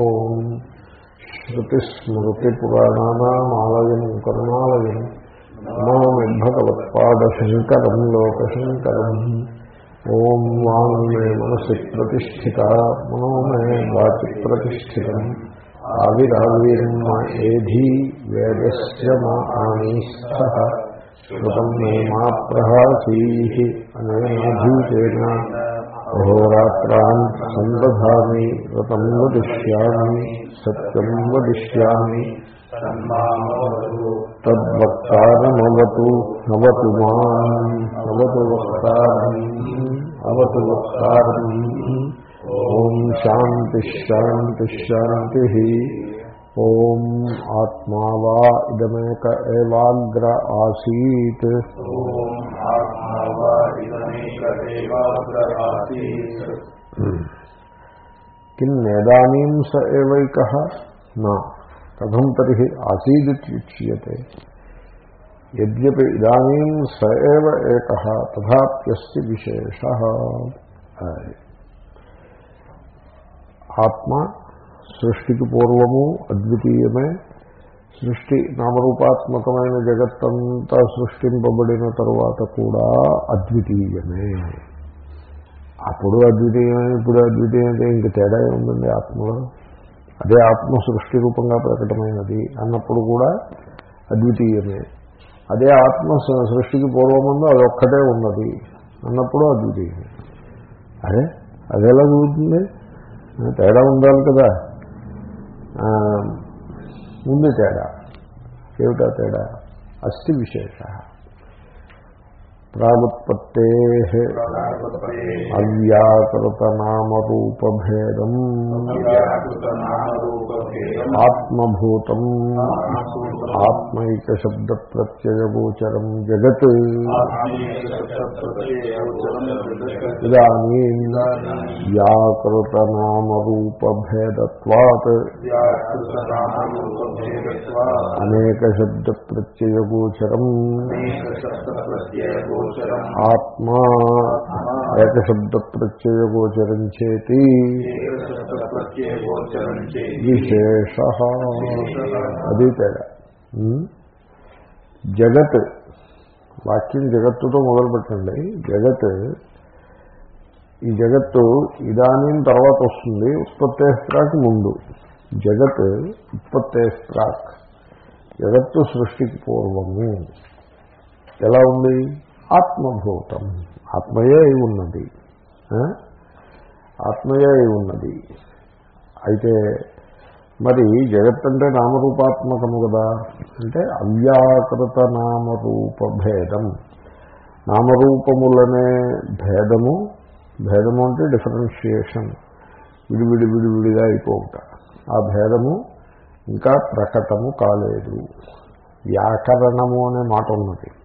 ఓం శ్రుతిస్మృతిపురాణానామాలయం కరుణాలయం నమామిభగవత్పాదశంకరం లోకశంకరం. ఓం వాంగ్మే మనసి ప్రతిష్ఠిత మనోమే వాచి ప్రతిష్ఠితం. ఆవిరావిర్మ ఏధీ వేదస్య మా ఆనీస్థ. శృతం మే మా ప్రహాసీ. అనేనాధీతేన అహోరాత్రాన్ సందధామి వ్రతం వదిష్యామి సత్యం వదిష్యామి తద్వక్తారమవతు నవతు మాం నవతు వక్తారం అవతు వక్తారం ఓం శాంతి శాంతి శాంతి ఓం ఆత్మా వా ఇదమేక ఏవాగ్ర ఆసీత్ కిన్నేదానీం స ఏవైక నా కథం తరి ఆసీదిత్యుచ్యతే యద్యపి ఇదానీం స ఏవ ఏక తథాప్యస్తి విశేష ఆత్మ సృష్టికి పూర్వము అద్వితీయమే సృష్టి నామరూపాత్మకమైన జగత్తంతా సృష్టింపబడిన తరువాత కూడా అద్వితీయమే. అప్పుడు అద్వితీయమే ఇప్పుడు అద్వితీయమే ఇంక తేడా ఉందండి ఆత్మలో? అదే ఆత్మ సృష్టి రూపంగా ప్రకటమైనది అన్నప్పుడు కూడా అద్వితీయమే. అదే ఆత్మ సృష్టికి పూర్వముందు అదొక్కటే ఉన్నది అన్నప్పుడు అద్వితీయమే. అదే అదేలా జరుగుతుంది తేడా ఉండాలి కదా. ఉంది తేడా ఏమిటా తేడా? అస్థి విశేష. ప్రాగుత్పత్తే అవ్యాకృతనామరూపభేదం ఆత్మభూతం ఆత్మైకశబ్ద ప్రత్యయగోచరం జగత్ ఇదానీ వ్యాకృతనామరూపభేదత్వాత్ అనేక శబ్ద ప్రత్యయగోచరం ఆత్మా ఏకశబ్ద ప్రత్యయగోచరం చేతి విశేష. అది తేడా. జగత్ వాక్యం జగత్తుతో మొదలుపెట్టండి. జగత్ ఈ జగత్తు ఇదానీం తర్వాత వస్తుంది ఉత్పత్తేస్త్రాక్ ముందు. జగత్ ఉత్పత్తేస్త్రాక్. జగత్తు సృష్టికి పూర్వము. ఎలా ఉంది? ఆత్మభూతం. ఆత్మయే అయి ఉన్నది. ఆత్మయే అయి ఉన్నది. అయితే మరి జగత్ అంటే నామరూపాత్మకము కదా? అంటే అవ్యాకృత నామరూప భేదం నామరూపములనే భేదము. భేదము అంటే డిఫరెన్షియేషన్. విడివిడి విడివిడిగా అయిపోవుట. ఆ భేదము ఇంకా ప్రకటము కాలేదు. వ్యాకరణము అనే మాట ఉన్నది.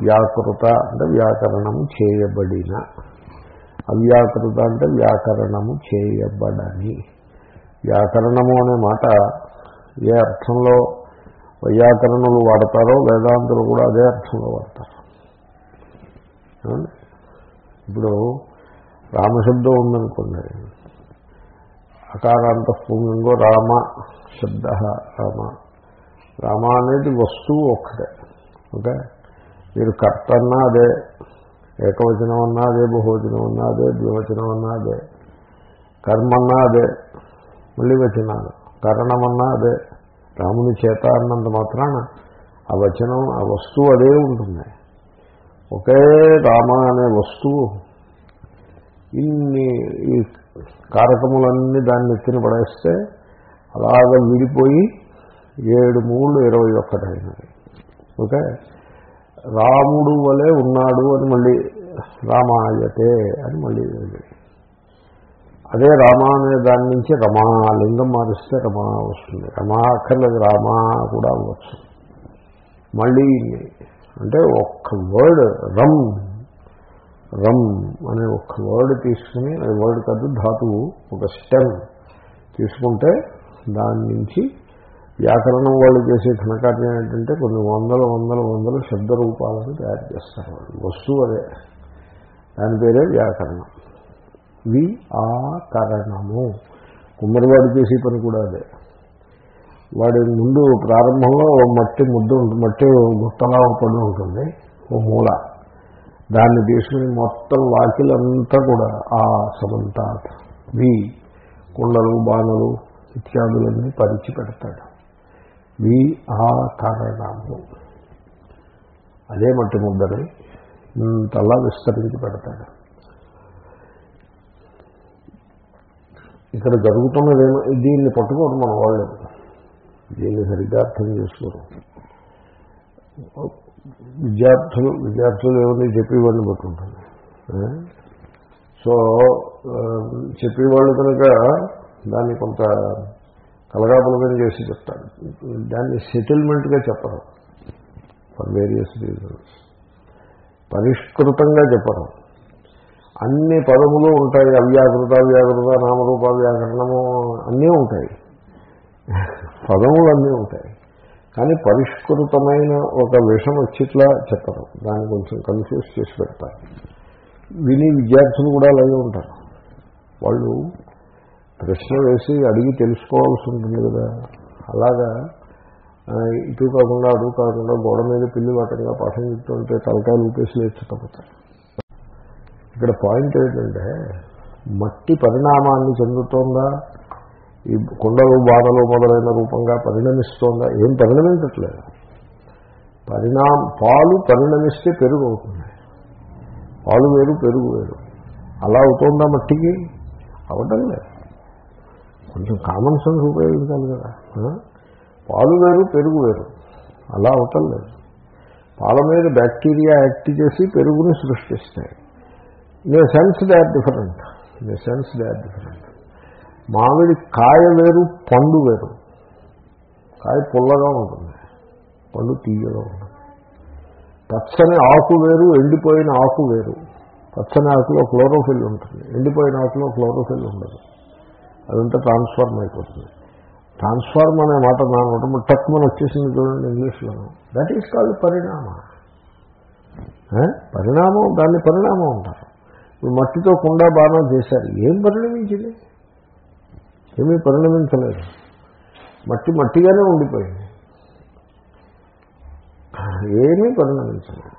వ్యాకృత అంటే వ్యాకరణము చేయబడిన. అవ్యాకృత అంటే వ్యాకరణము చేయబడని. వ్యాకరణము అనే మాట ఏ అర్థంలో వైయాకరణలు వాడతారో వేదాంతులు కూడా అదే అర్థంలో వాడతారు. ఇప్పుడు రామశబ్దం ఉందనుకోండి. అకారాంత పుంగంగో రామ శబ్ద రామ. రామ అనేది వస్తువు ఒక్కటే. ఓకే? మీరు కర్త అన్నా అదే ఏకవచనం అన్నా అదే బహువచనం అన్నా అదే ద్వివచనం అన్నా అదే కర్మ అన్నా అదే మళ్ళీ వచనాలు కరణమన్నా అదే రాముని చేత అన్నంత మాత్రాన ఆ వచనం ఆ వస్తువు అదే ఉంటుంది ఒకే రామ అనే వస్తువు ఇన్ని ఈ కారకములన్నీ దాన్ని ఎత్తిన పడేస్తే అలాగ విడిపోయి ఏడు మూడు ఇరవై ఒక్కటైనది ఓకే? రాముడు వలె ఉన్నాడు అని మళ్ళీ రామాయతే అని మళ్ళీ అదే రామ అనే దాని నుంచి రమా లింగం మారిస్తే రమా వస్తుంది. రమా అక్కర్లేదు రామా కూడా అవ్వచ్చు. మళ్ళీ అంటే ఒక్క వర్డ్ రమ్ రమ్ అనే ఒక్క వర్డ్ తీసుకుని అది వర్డ్ కాదు ధాతువు ఒక స్టెమ్ తీసుకుంటే దాని నుంచి వ్యాకరణం వాళ్ళు చేసే ఘనకార్యం ఏంటంటే కొన్ని వందల వందల వందల శబ్ద రూపాలను తయారు చేస్తారు వాళ్ళు. వస్తువు అదే. దాని పేరే వ్యాకరణం. వి ఆ కరణము కుమ్మరివాడు చేసే పని కూడా అదే. వాడి ముందు ప్రారంభంలో ఓ మట్టి ముద్ద ఉంటుంది మట్టి గుట్టలా పడి ఉంటుంది. ఓ మూల. దాన్ని తీసుకుని మొత్తం వాకిలంతా కూడా ఆ సమంతా వి కుండలు బాణలు ఇత్యాదులన్నీ పరిచి పెడతాడు. వి ఆ అదే మట్టి ముద్దని ఇంతలా విస్తరించి పెడతాడు. ఇక్కడ జరుగుతున్నదేమో దీన్ని పట్టుకోరు మన వాళ్ళు. దీన్ని సరిగ్గా అర్థం చేసుకోరు. విద్యార్థులు విద్యార్థులు ఏమని చెప్పేవాడిని పట్టుకుంటుంది సో చెప్పేవాళ్ళు కనుక దాన్ని కొంత కలగాపులగం చేసి చెప్తారు దాన్ని సెటిల్మెంట్గా చెప్పరు. ఫర్ వేరియస్ రీజన్స్ పరిష్కృతంగా చెప్పరు. అన్ని పదములు ఉంటాయి. అవ్యాకృత వ్యాకృత నామరూప వ్యాకరణము అన్నీ ఉంటాయి. పదములు అన్నీ ఉంటాయి. కానీ పరిష్కృతమైన ఒక విషం వచ్చిట్లా చెప్పరు. దాన్ని కొంచెం కన్ఫ్యూజ్ చేసి పెడతారు. విని విద్యార్థులు కూడా అలాగే ఉంటారు. వాళ్ళు ప్రశ్న వేసి అడిగి తెలుసుకోవాల్సి ఉంటుంది కదా. అలాగా ఇటు కాకుండా అడుగు కాకుండా గోడ మీద పిల్లి వాటంగా పాఠం చెప్తుంటే తలకాయలు ఊపేసి లేచుకపోతారు ఇక్కడ పాయింట్ ఏంటంటే మట్టి పరిణామాన్ని చెందుతోందా? ఈ కుండలు బాధలు మొదలైన రూపంగా పరిణమిస్తోందా? ఏం పరిణమించట్లేదు. పరిణామ పాలు పరిణమిస్తే పెరుగు అవుతుంది. పాలు వేరు పెరుగు వేరు. అలా అవుతోందా మట్టికి? అవడం లేదు. కొంచెం కామన్ సెన్స్ ఉపయోగించాలి కదా. పాలు వేరు పెరుగు వేరు. అలా అవటం లేదు. పాల మీద బ్యాక్టీరియా యాక్ట్ చేసి పెరుగుని సృష్టిస్తాయి. In a sense they are different in a sense they are different మామిడి కాయ వేరు పండు వేరు. కాయ పుల్లగా ఉంటుంది. పండు తీయగా ఉంటుంది. పచ్చని ఆకు వేరు ఎండిపోయిన ఆకు వేరు. పచ్చని ఆకులో క్లోరోఫిల్ ఉంటుంది. ఎండిపోయిన ఆకులో క్లోరోఫిల్ ఉండదు. అదంతా ట్రాన్స్ఫార్మ్ అయిపోతుంది. ట్రాన్స్ఫార్మ్ అనే మాట నా టక్మన్ వచ్చేసింది చూడండి ఇంగ్లీష్లోనూ. దట్ ఈస్ కాల్డ్ పరిణామ పరిణామం దాన్ని పరిణామం అంటారు. ఇప్పుడు మట్టితో కుండా బాగా చేశారు. ఏం పరిణమించింది? ఏమీ పరిణమించలేదు. మట్టి మట్టిగానే ఉండిపోయింది. ఏమీ పరిణమించలేదు.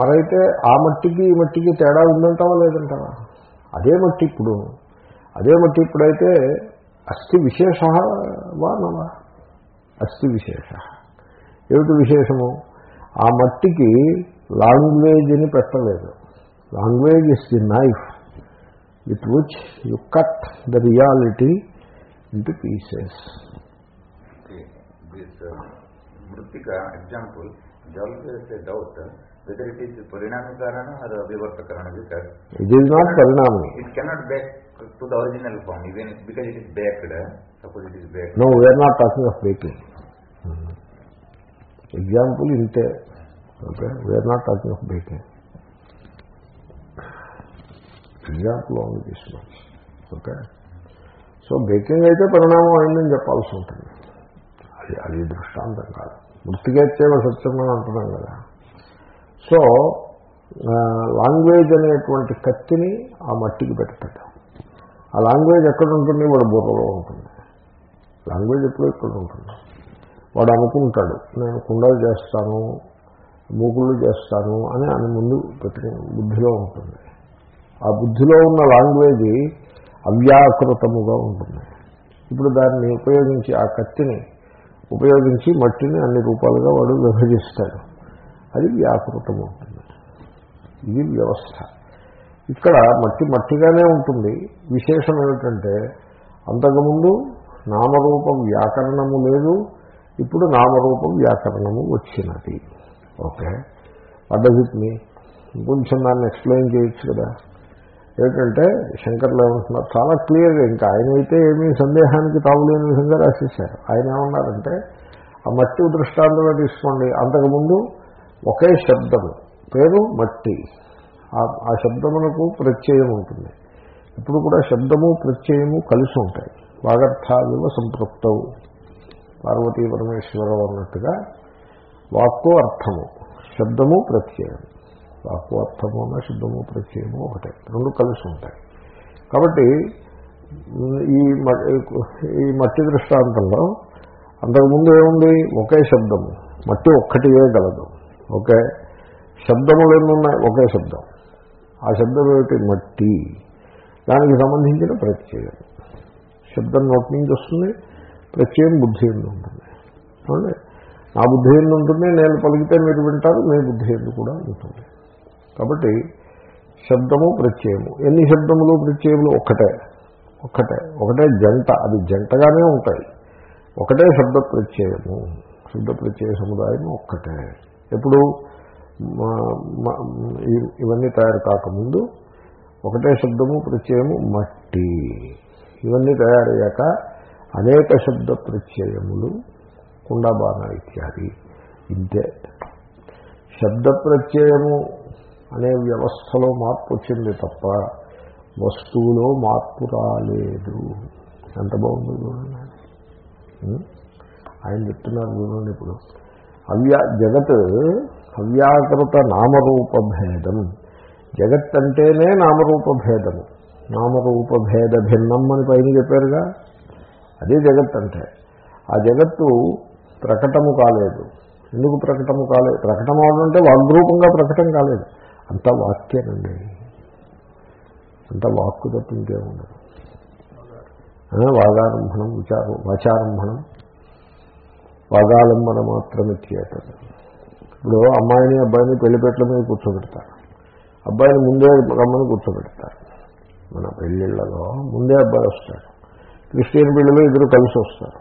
మరైతే ఆ మట్టికి ఈ మట్టికి తేడా ఉందంటావా లేదంటావా? అదే మట్టి ఇప్పుడు. అదే మట్టి ఇప్పుడైతే అస్థి విశేష వానవా అస్థి విశేష. ఏమిటి విశేషము? ఆ మట్టికి లాంగ్వేజ్ని పెట్టలేదు. Language is the knife with which you cut the reality into pieces మృతిక example doubt it is పరిణామకరణ అది అభివర్త కారణం ఇట్ ఇట్ ఈస్ నాట్ పరిణామం. It cannot best to the original form even if, because it is baked. Eh? Suppose it is baked. No we're not talking of baking example ఇంతే okay we're not talking of baking example only this much okay so baking అయితే పరిణామం అయిందని చెప్పాల్సి ఉంటుంది. అది అది దృష్టాంతం కాదు. మృతికేచ్చేవ సత్యం అని అంటున్నాం కదా. సో లాంగ్వేజ్ అనేటువంటి కత్తిని ఆ మట్టికి పెడతాడు ఆ లాంగ్వేజ్ ఎక్కడ ఉంటుంది? వాడు బుర్రలో ఉంటుంది. లాంగ్వేజ్ ఎప్పుడు ఇక్కడ ఉంటుంది? వాడు అనుకుంటాడు నేను కుండలు చేస్తాను మూకుళ్ళు చేస్తాను అని అని ముందు పెట్టుకుని బుద్ధిలో ఉంటుంది. ఆ బుద్ధిలో ఉన్న లాంగ్వేజ్ అవ్యాకృతముగా ఉంటుంది. ఇప్పుడు దాన్ని ఉపయోగించి ఆ కత్తిని ఉపయోగించి మట్టిని అన్ని రూపాలుగా వాడు విభజిస్తాడు. అది వ్యాకృతం ఉంటుంది ఇది వ్యవస్థ. ఇక్కడ మట్టి మట్టిగానే ఉంటుంది. విశేషం ఏమిటంటే అంతకుముందు నామరూపం వ్యాకరణము లేదు ఇప్పుడు నామరూపం వ్యాకరణము వచ్చినది. ఓకే? అడ్డజిట్ని కొంచెం దాన్ని ఎక్స్ప్లెయిన్ చేయొచ్చు కదా. ఏమిటంటే శంకర్లు ఏమంటున్నారు చాలా క్లియర్గా ఇంకా ఆయన అయితే ఏమీ సందేహానికి తావులేని విధంగా రాసేశారు. ఆయన ఏమన్నారంటే ఆ మట్టి దృష్టాంతంగా తీసుకోండి. అంతకుముందు ఒకే శబ్దము పేరు మట్టి. ఆ శబ్దమునకు ప్రత్యయం ఉంటుంది ఇప్పుడు కూడా శబ్దము ప్రత్యయము కలిసి ఉంటాయి. వాగర్థావివ సంతృప్తవు పార్వతీ పరమేశ్వరం అన్నట్టుగా వాక్కు అర్థము శబ్దము ప్రత్యయం. వాక్కు అర్థము అన్న శబ్దము ప్రత్యయము ఒకటే. రెండు కలిసి ఉంటాయి. కాబట్టి ఈ మ- ఈ మట్టి దృష్టాంతంలో అంతకుముందు ఏముంది? ఒకే శబ్దము. మట్టి ఒక్కటియే గలదు. ఓకే శబ్దములు ఎన్నున్నాయి ఒకే శబ్దం. ఆ శబ్దం ఏమిటి? మట్టి. దానికి సంబంధించిన ప్రత్యయం. శబ్దం నోటి నుంచి వస్తుంది ప్రత్యయం బుద్ధి ఎందు ఉంటుంది. చూడండి నా బుద్ధి ఎందు ఉంటుంది నేను పలికితే మీరు వింటారు మీ బుద్ధి ఎందు కూడా ఉంటుంది. కాబట్టి శబ్దము ప్రత్యయము. ఎన్ని శబ్దములు ప్రత్యయములు? ఒక్కటే. ఒక్కటే. ఒకటే జంట. అది జంటగానే ఉంటాయి. ఒకటే శబ్ద ప్రత్యయము. శబ్ద ప్రత్యయ సముదాయం ఒక్కటే. ఎప్పుడు? ఇవన్నీ తయారు కాకముందు ఒకటే శబ్దము ప్రత్యయము మట్టి. ఇవన్నీ తయారయ్యాక అనేక శబ్ద ప్రత్యయములు కుండబాణ ఇత్యాది. ఇంతే. శబ్ద ప్రత్యయము అనే వ్యవస్థలో మార్పు వచ్చింది తప్ప వస్తువులో మార్పు రాలేదు. ఎంత బాగుంది చూడండి ఆయన చెప్తున్నారు చూడండి ఇప్పుడు. అవ్యా జగత్ అవ్యాకృత నామరూప భేదం జగత్తంటేనే నామరూప భేదము నామరూప భేద భిన్నం అని పైన చెప్పారుగా? అదే జగత్ అంటే ఆ జగత్తు ప్రకటము కాలేదు. ఎందుకు ప్రకటము కాలేదు? ప్రకటన అంటే వాగ్రూపంగా ప్రకటం కాలేదు. అంత వాక్యేనండి అంత వాక్కు తప్ప ఇంకేముండదు వాగారంభణం విచారం వాచారంభణం. వాగాలంబన మాత్రమే థియేటర్. ఇప్పుడు అమ్మాయిని అబ్బాయిని పెళ్ళిపెట్ల మీద కూర్చోబెడతారు. అబ్బాయిని ముందే రమ్మని కూర్చోబెడతారు. మన పెళ్ళిళ్ళలో ముందే అబ్బాయి వస్తాడు. క్రిస్టియన్ పెళ్ళిలో ఇద్దరు కలిసి వస్తారు.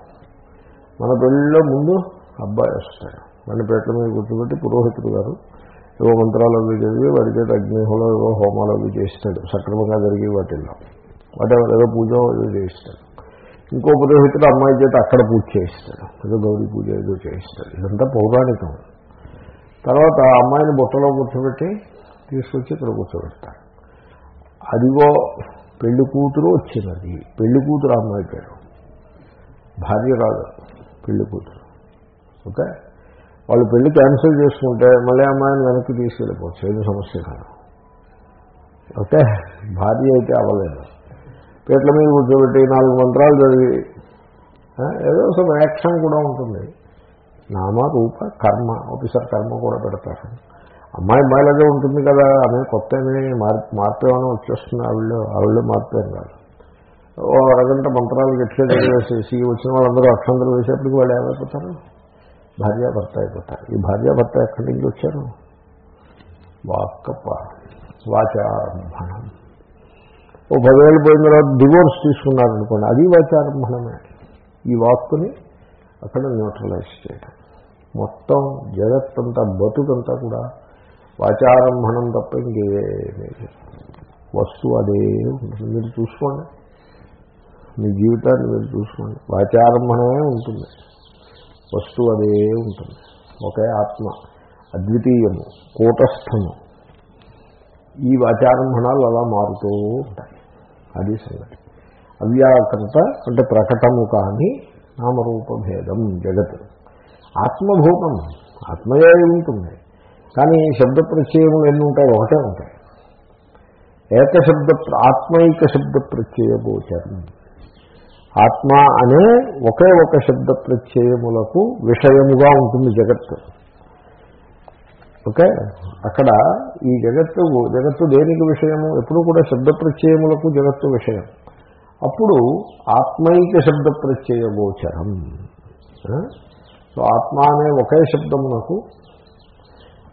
మన పెళ్ళిలో ముందు అబ్బాయి వస్తాడు. మన పేట్ల మీద కూర్చోబెట్టి పురోహితుడు గారు ఏవో మంత్రాలు అవి చదివి వారి చేత అగ్నిహోళం ఏవో హోమాలు అవి చేస్తాడు సక్రమంగా జరిగి వాటిల్లో. వాటి ఏదో పూజ ఏదో చేయిస్తాడు. ఇంకో పురోహితుడు అమ్మాయి చేత అక్కడ పూజ చేయిస్తాడు. ఏదో గౌరీ పూజ ఏదో చేయిస్తాడు. ఇదంతా పౌరాణికం. తర్వాత ఆ అమ్మాయిని బుట్టలో కూర్చోబెట్టి తీసుకొచ్చి ఇక్కడ కూర్చోబెడతారు అదిగో పెళ్ళి కూతురు వచ్చినది పెళ్ళి కూతురు అమ్మాయి పేరు. భార్య కాదు పెళ్ళి కూతురు. ఓకే? వాళ్ళు పెళ్ళి క్యాన్సిల్ చేసుకుంటే మళ్ళీ అమ్మాయిని వెనక్కి తీసుకెళ్ళిపోవచ్చు. ఏది సమస్య కాదు. ఓకే? భార్య అయితే అవ్వలేదు. పేట్ల మీద కూర్చోబెట్టి నాలుగు మంత్రాలు చదివి ఏదో సమ యాక్షన్ కూడా ఉంటుంది. నామ రూప కర్మ ఆఫీసర్ కర్మ కూడా పెడతారు. అమ్మాయి అమ్మాయిలాగే ఉంటుంది కదా ఆమె కొత్త మార్పు మార్పు ఏమైనా వచ్చేస్తుంది? ఆవిడ ఆవిడ మార్పు ఏం కాదు. ఓ అరగంట మంత్రాలు గట్టిగా చదివేసేసి వచ్చిన వాళ్ళందరూ అక్షంతలు వేసేప్పటికి వాళ్ళు ఏమైపోతారు? భార్యాభర్త అయిపోతారు. ఈ భార్యాభర్త ఎక్కడి నుంచి వచ్చారు? వాక్కప్ప. వాచారంభణం. ఓ పదేళ్ళు పోయిన తర్వాత డివోర్స్ తీసుకున్నారనుకోండి అది వాచారంభణమే. ఈ వాక్కుని అక్కడ న్యూట్రలైజ్ చేయడం మొత్తం జగత్తంతా బతుకంతా కూడా వాచారంభణం తప్ప ఇంకేమీ వస్తువు అదే ఉంటుంది. మీరు చూసుకోండి. మీ జీవితాన్ని మీరు చూసుకోండి. వాచారంభణమే ఉంటుంది. వస్తువు అదే ఉంటుంది. ఒకే ఆత్మ. అద్వితీయము. కూటస్థము. ఈ వాచారంభణాలు అలా మారుతూ ఉంటాయి. అది సంగతి. అవ్యాకృత అంటే ప్రకటము కానీ నామరూపభేదం జగత్తు జగత్. ఆత్మభూతం ఆత్మయే ఉంటుంది. కానీ శబ్ద ప్రత్యయములు ఎన్ని ఉంటాయి ఒకటే ఉంటాయి. ఏకశబ్ద ఆత్మైక శబ్ద ప్రత్యయ గోచరం ఆత్మ అనే ఒకే ఒక శబ్ద ప్రత్యయములకు విషయముగా ఉంటుంది జగత్తు. ఓకే? అక్కడ ఈ జగత్తు జగత్తు దేనికి విషయము? ఎప్పుడు కూడా శబ్ద ప్రత్యయములకు జగత్తు విషయం. అప్పుడు ఆత్మైక శబ్ద ప్రత్యయ గోచరం సో ఆత్మ అనే ఒకే శబ్దమునకు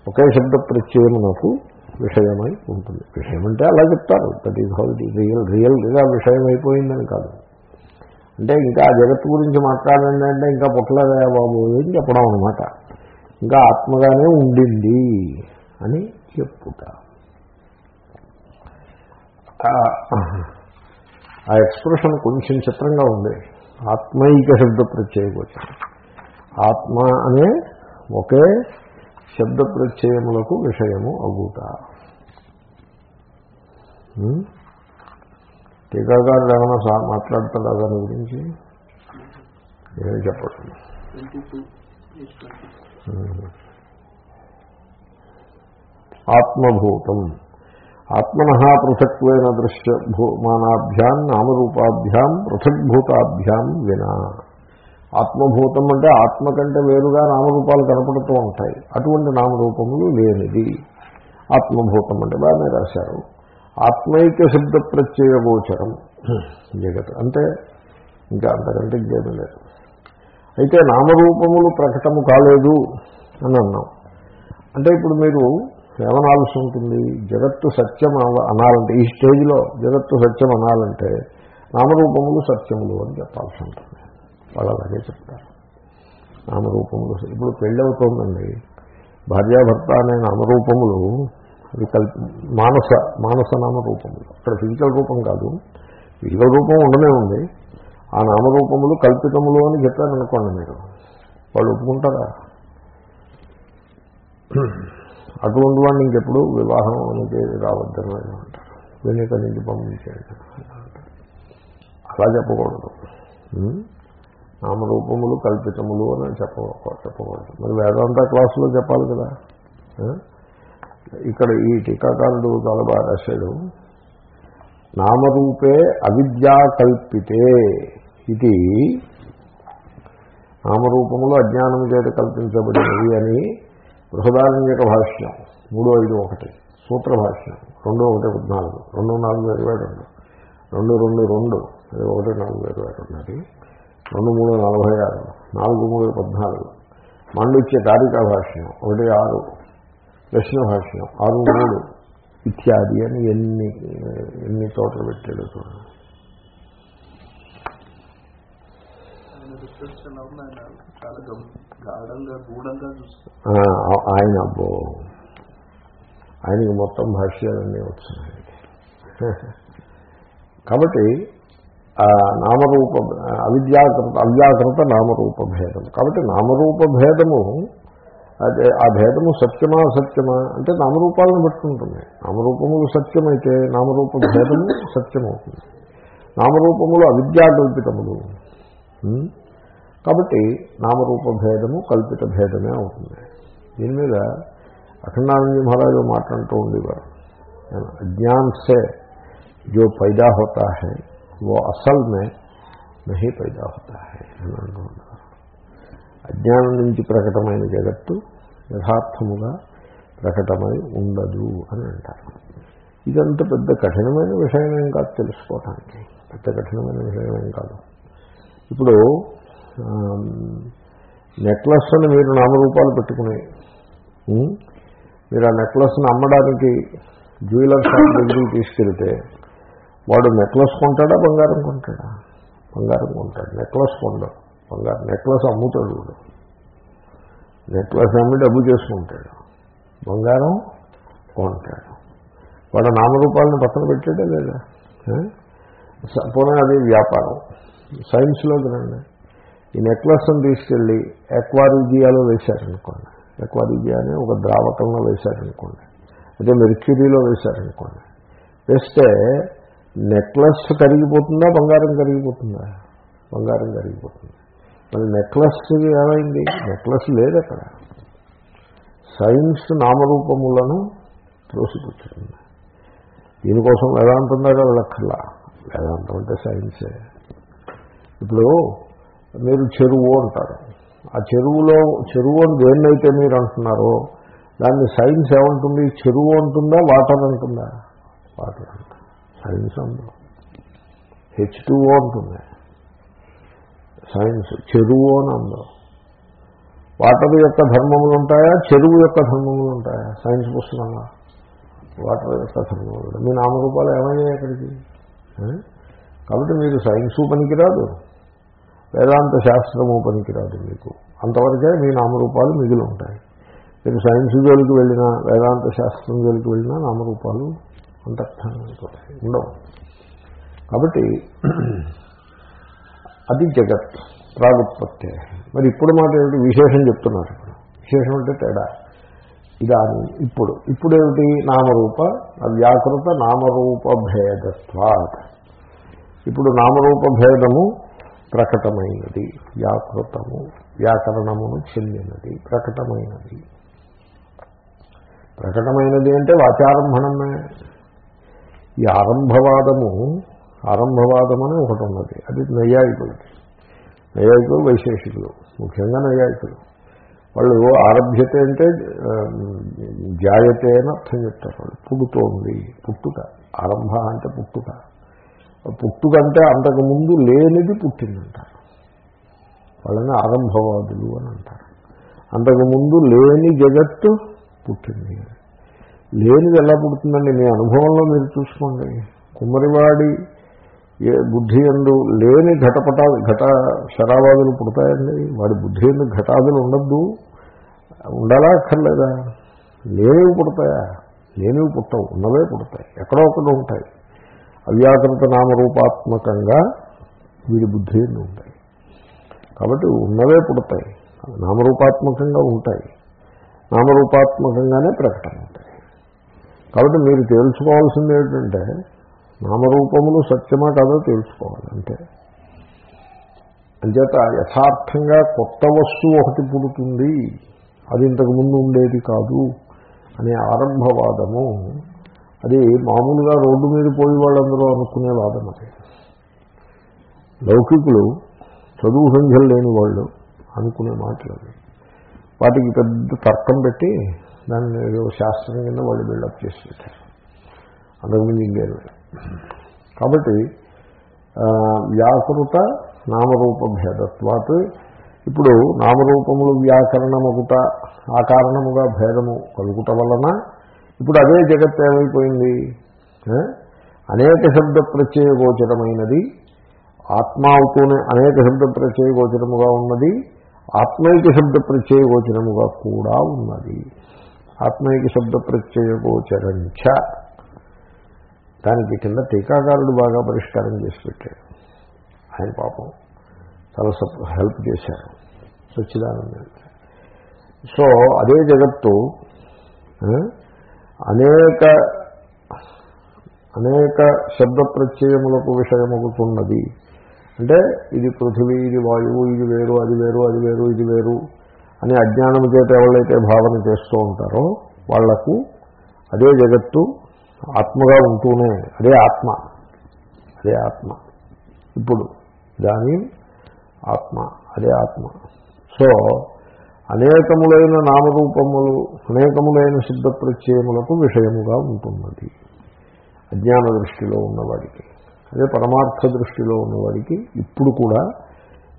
ఒకే శబ్ద ప్రత్యయమునకు విషయమై ఉంటుంది. విషయం అంటే అలా చెప్తారు. That is how it real రియల్గా విషయం అయిపోయిందని కాదు. అంటే ఇంకా ఆ జగత్తు గురించి మాట్లాడండి అంటే ఇంకా పుట్టలేదా బాబు అని చెప్పడం అనమాట ఇంకా ఆత్మగానే ఉండింది అని చెప్పుట. ఆ- ఎక్స్ప్రెషన్ కొంచెం చిత్రంగా ఉంది. ఆత్మైక శబ్ద ప్రత్యయగోచరం ఆత్మ అనే ఒకే శబ్ద ప్రత్యయములకు విషయము అగుట. ఉం? టీకాగారు ఏమైనా సా మాట్లాడతారా దాని గురించి? ఏమి చెప్పండి. ఆత్మభూతం. ఆత్మన పృథక్వేన దృశ్య భూమానాభ్యాం నామరూపాభ్యాం పృథక్భూతాభ్యాం వినా. ఆత్మభూతం అంటే ఆత్మ కంటే వేరుగా నామరూపాలు కనపడుతూ ఉంటాయి. అటువంటి నామరూపములు లేనిది. ఆత్మభూతం అంటే బాగానే రాశారు. ఆత్మైక్య శబ్ద ప్రత్యయ గోచరం. జగత్ అంటే ఇంకా అంతకంటే ఇంకేమీ లేదు. అయితే నామరూపములు ప్రకటము కాలేదు అని అన్నాం. అంటే ఇప్పుడు మీరు ఏమనాల్సి ఉంటుంది? జగత్తు సత్యం అన- అనాలంటే ఈ స్టేజ్లో జగత్తు సత్యం అనాలంటే నామరూపములు సత్యములు అని చెప్పాల్సి ఉంటుంది. వాళ్ళు అలాగే చెప్తారు. నామరూపములు ఇప్పుడు పెళ్ళవుతోందండి. భార్యాభర్త అనే నామరూపములు అవి కల్పి మానస మానస నామరూపములు. అక్కడ ఫిజికల్ రూపం కాదు. ఫిజికల్ రూపం ఉండనే ఉంది. ఆ నామరూపములు కల్పితములు అని చెప్పారనుకోండి మీరు. వాళ్ళు ఒప్పుకుంటారా? అటువంటి వాడిని ఇంకెప్పుడు వివాహం అనేది రావద్దని అంటారు. వెనుక నుంచి పంపించేయండి అలా చెప్పకూడదు. నామరూపములు కల్పితములు అని చెప్పవచ్చు చెప్పకూడదు మరి వేదాంత క్లాసులో చెప్పాలి కదా? ఇక్కడ ఈ టీకాకారుడు చాలా బాగా రాశాడు. నామరూపే అవిద్యాకల్పితే ఇది నామరూపములు అజ్ఞానం చేత కల్పించబడినవి అని బృహదారణ్యక భాష్యం. మూడు ఐదు ఒకటి. సూత్ర భాష్యం. రెండు ఒకటి పద్నాలుగు. రెండు నాలుగు ఇరవై రెండు. రెండు రెండు రెండు. ఒకటి నాలుగు ఇరవై రెండు. రెండు మూడు నలభై ఆరు నాలుగు మూడు పద్నాలుగు. మండిచ్చే తారికా భాష్యం ఒకటి ఆరు. దక్షిణ భాష్యం ఆరు మూడు. ఇత్యాది అని ఎన్ని ఎన్ని చోట్ల పెట్టాడు చూడండి ఆయన అబ్బో. ఆయనకి మొత్తం భాష్యాలన్నీ వచ్చినాయి కాబట్టి నామరూప అవిద్యాకృత అవ్యాకృత నామరూప భేదం కాబట్టి నామరూప భేదము అదే ఆ భేదము సత్యమా సత్యమా అంటే నామరూపాలను పెట్టుకుంటుంది. నామరూపములు సత్యమైతే నామరూప భేదము సత్యమవుతుంది. నామరూపములు అవిద్యాకల్పితములు. కాబట్టి నామరూప భేదము కల్పిత భేదమే అవుతుంది. దీని మీద అఖండానంద మహారాజు మాట్లాడుతూ ఉండేవారు. అజ్ఞాన్ సే జో పైదా హోతా హై. वो असल में नहीं पैदा होता है అని అంటూ ఉన్నారు అజ్ఞానం నుంచి ప్రకటమైన జగత్తు యథార్థముగా ప్రకటమై ఉండదు అని అంటారు ఇదంత పెద్ద కఠినమైన విషయమేం కాదు తెలుసుకోవటానికి పెద్ద కఠినమైన విషయమేం కాదు ఇప్పుడు నెక్లెస్ అని మీరు నామరూపాలు పెట్టుకుని ఉం? మీరు ఆ నెక్లెస్ని అమ్మడానికి జ్యువెలర్ షాప్ దగ్గరికి తీసుకెళ్తే వాడు నెక్లెస్ కొంటాడా బంగారం కొంటాడా? బంగారం కొంటాడు. నెక్లెస్ కొండడు. బంగారం నెక్లెస్ అమ్ముతాడు వాడు. నెక్లెస్ అమ్మి డబ్బు చేసుకుంటాడు. బంగారం కొంటాడు. వాడు నామరూపాలను పక్కన పెట్టాడే లేదా? పోనీ అది వ్యాపారం. సైన్స్లోకి రండి. ఈ నెక్లెస్ని తీసుకెళ్ళి ఎక్వారిజియాలో వేశారనుకోండి. ఎక్వారిజియా అని ఒక ద్రావకంలో వేశారనుకోండి. అదే మెర్క్యూరీలో వేశారనుకోండి. వేస్తే నెక్లెస్ కరిగిపోతుందా బంగారం కరిగిపోతుందా? బంగారం కరిగిపోతుంది. మరి నెక్లెస్ ఏమైంది? నెక్లెస్ లేదు అక్కడ. సైన్స్ నామరూపములను త్రోసిపుచ్చుతుంది దీనికోసం వేదాంతం దాకా వెళ్ళక్కర్లా వేదాంతం అంటే సైన్సే. ఇప్పుడు మీరు చెరువు అంటారు. ఆ చెరువులో చెరువు అని దేన్నైతే మీరు అంటున్నారో దాన్ని సైన్స్ ఏమంటుంది? చెరువు అంటుందా? వాటర్ అంటుందా? వాటర్ అంటుంది సైన్స్ అందులో హెచ్ టూఓ అంటుంది. సైన్స్ చెరువు అని అందో. వాటర్ యొక్క ధర్మములు ఉంటాయా? చెరువు యొక్క ధర్మములు ఉంటాయా? సైన్స్ పుస్తకంలో. వాటర్ యొక్క ధర్మములు మీ నామరూపాలు ఏమయ్యాయి అక్కడికి? కాబట్టి మీరు సైన్సు పనికిరాదు. వేదాంత శాస్త్రము పనికిరాదు మీకు. అంతవరకే మీ నామరూపాలు మిగిలి ఉంటాయి. మీరు సైన్స్ జోలికి వెళ్ళినా వేదాంత శాస్త్రం జోలికి వెళ్ళినా నామరూపాలు అంతర్థమైపోతాయి ఉండవు. కాబట్టి అది జగత్ ప్రాగుత్పత్తి. మరి ఇప్పుడు మాట ఏమిటి? విశేషం చెప్తున్నారు విశేషం అంటే తేడా. ఇదాని ఇప్పుడు. ఇప్పుడేమిటి నామరూప వ్యాకృత నామరూప భేదత్వాత్. ఇప్పుడు నామరూప భేదము ప్రకటమైనది వ్యాకృతము వ్యాకరణమును చెందినది ప్రకటమైనది. ప్రకటమైనది అంటే వాచారంభణమే. ఈ ఆరంభవాదము ఆరంభవాదం అని ఒకటి ఉన్నది అది నైయాయికులది నైయాయికులు వైశేషికులు. ముఖ్యంగా నైయాయికులు. వాళ్ళు ఆరభ్యత అంటే జాయతే అని అర్థం చెప్తారు. వాళ్ళు పుడుతోంది పుట్టుక. ఆరంభ అంటే పుట్టుక. పుట్టుక అంటే అంతకుముందు లేనిది పుట్టిందంటారు వాళ్ళని ఆరంభవాదులు అని అంటారు. అంతకుముందు లేని జగత్తు పుట్టింది. లేనిది ఎలా పుడుతుందండి? మీ అనుభవంలో మీరు చూసుకోండి. కుమ్మరివాడి ఏ బుద్ధి ఎందు లేని ఘటపట ఘట శరావాదులు పుడతాయండి. వాడి బుద్ధి ఎందు ఘటాదులు ఉండద్దు. ఉండాలా అక్కర్లేదా? లేనివి పుడతాయా? లేనివి పుట్టవు. ఉన్నవే పుడతాయి. ఎక్కడో ఒకటి ఉంటాయి. అవ్యాకృత నామరూపాత్మకంగా వీడి బుద్ధి ఎందు ఉంటాయి. కాబట్టి ఉన్నవే పుడతాయి. నామరూపాత్మకంగా ఉంటాయి. నామరూపాత్మకంగానే ప్రకటన ఉంటాయి. కాబట్టి మీరు తెలుసుకోవాల్సింది ఏంటంటే నామరూపములు సత్యమా కాదో తెలుసుకోవాలి అంతే. అంచేత యథార్థంగా కొత్త వస్తువు ఒకటి పుడుతుంది అది ఇంతకుముందు ఉండేది కాదు అనే ఆరంభవాదము అది మామూలుగా రోడ్డు మీద పోయి వాళ్ళందరూ అనుకునే వాదం అది. లౌకికులు చదువు సంఖ్యలు లేని వాళ్ళు అనుకునే మాటలు వాటికి పెద్ద తర్కం పెట్టి దాన్ని శాస్త్రం కింద వాళ్ళు బిల్డప్ చేసి పెట్టారు అంతకుముందు ఇంకేం లేదు కాబట్టి వ్యాకృత నామరూప భేదత్వాత్. ఇప్పుడు నామరూపములు వ్యాకరణమగుట ఆ కారణముగా భేదము కలుగుట వలన ఇప్పుడు అదే జగత్ ఏమైపోయింది? అనేక శబ్ద ప్రత్యయ గోచరమైనది. ఆత్మ అవుతూనే అనేక శబ్ద ప్రత్యయ గోచరముగా ఉన్నది. ఆత్మైక శబ్ద ప్రత్యయ గోచరముగా కూడా ఉన్నది. ఆత్మైక శబ్ద ప్రత్యయ గోచరంచ దానికి కింద టీకాకారుడు బాగా పరిష్కారం చేసి పెట్టాడు. ఆయన పాపం చాలా సప్ హెల్ప్ చేశారు. సచ్చిదానంద సో అదే జగత్తు అనేక అనేక శబ్ద ప్రత్యయములకు విషయమవుతున్నది అంటే ఇది పృథివీ ఇది వాయువు ఇది వేరు అది వేరు అది వేరు ఇది వేరు. అని అజ్ఞానం చేత ఎవరైతే భావన చేస్తూ ఉంటారో వాళ్ళకు అదే జగత్తు ఆత్మగా ఉంటూనే అదే ఆత్మ అదే ఆత్మ. ఇప్పుడు దాని ఆత్మ అదే ఆత్మ. సో అనేకములైన నామరూపములు అనేకములైన సిద్ధ ప్రత్యయములకు విషయముగా ఉంటున్నది. అజ్ఞాన దృష్టిలో ఉన్నవాడికి అదే పరమార్థ దృష్టిలో ఉన్నవాడికి ఇప్పుడు కూడా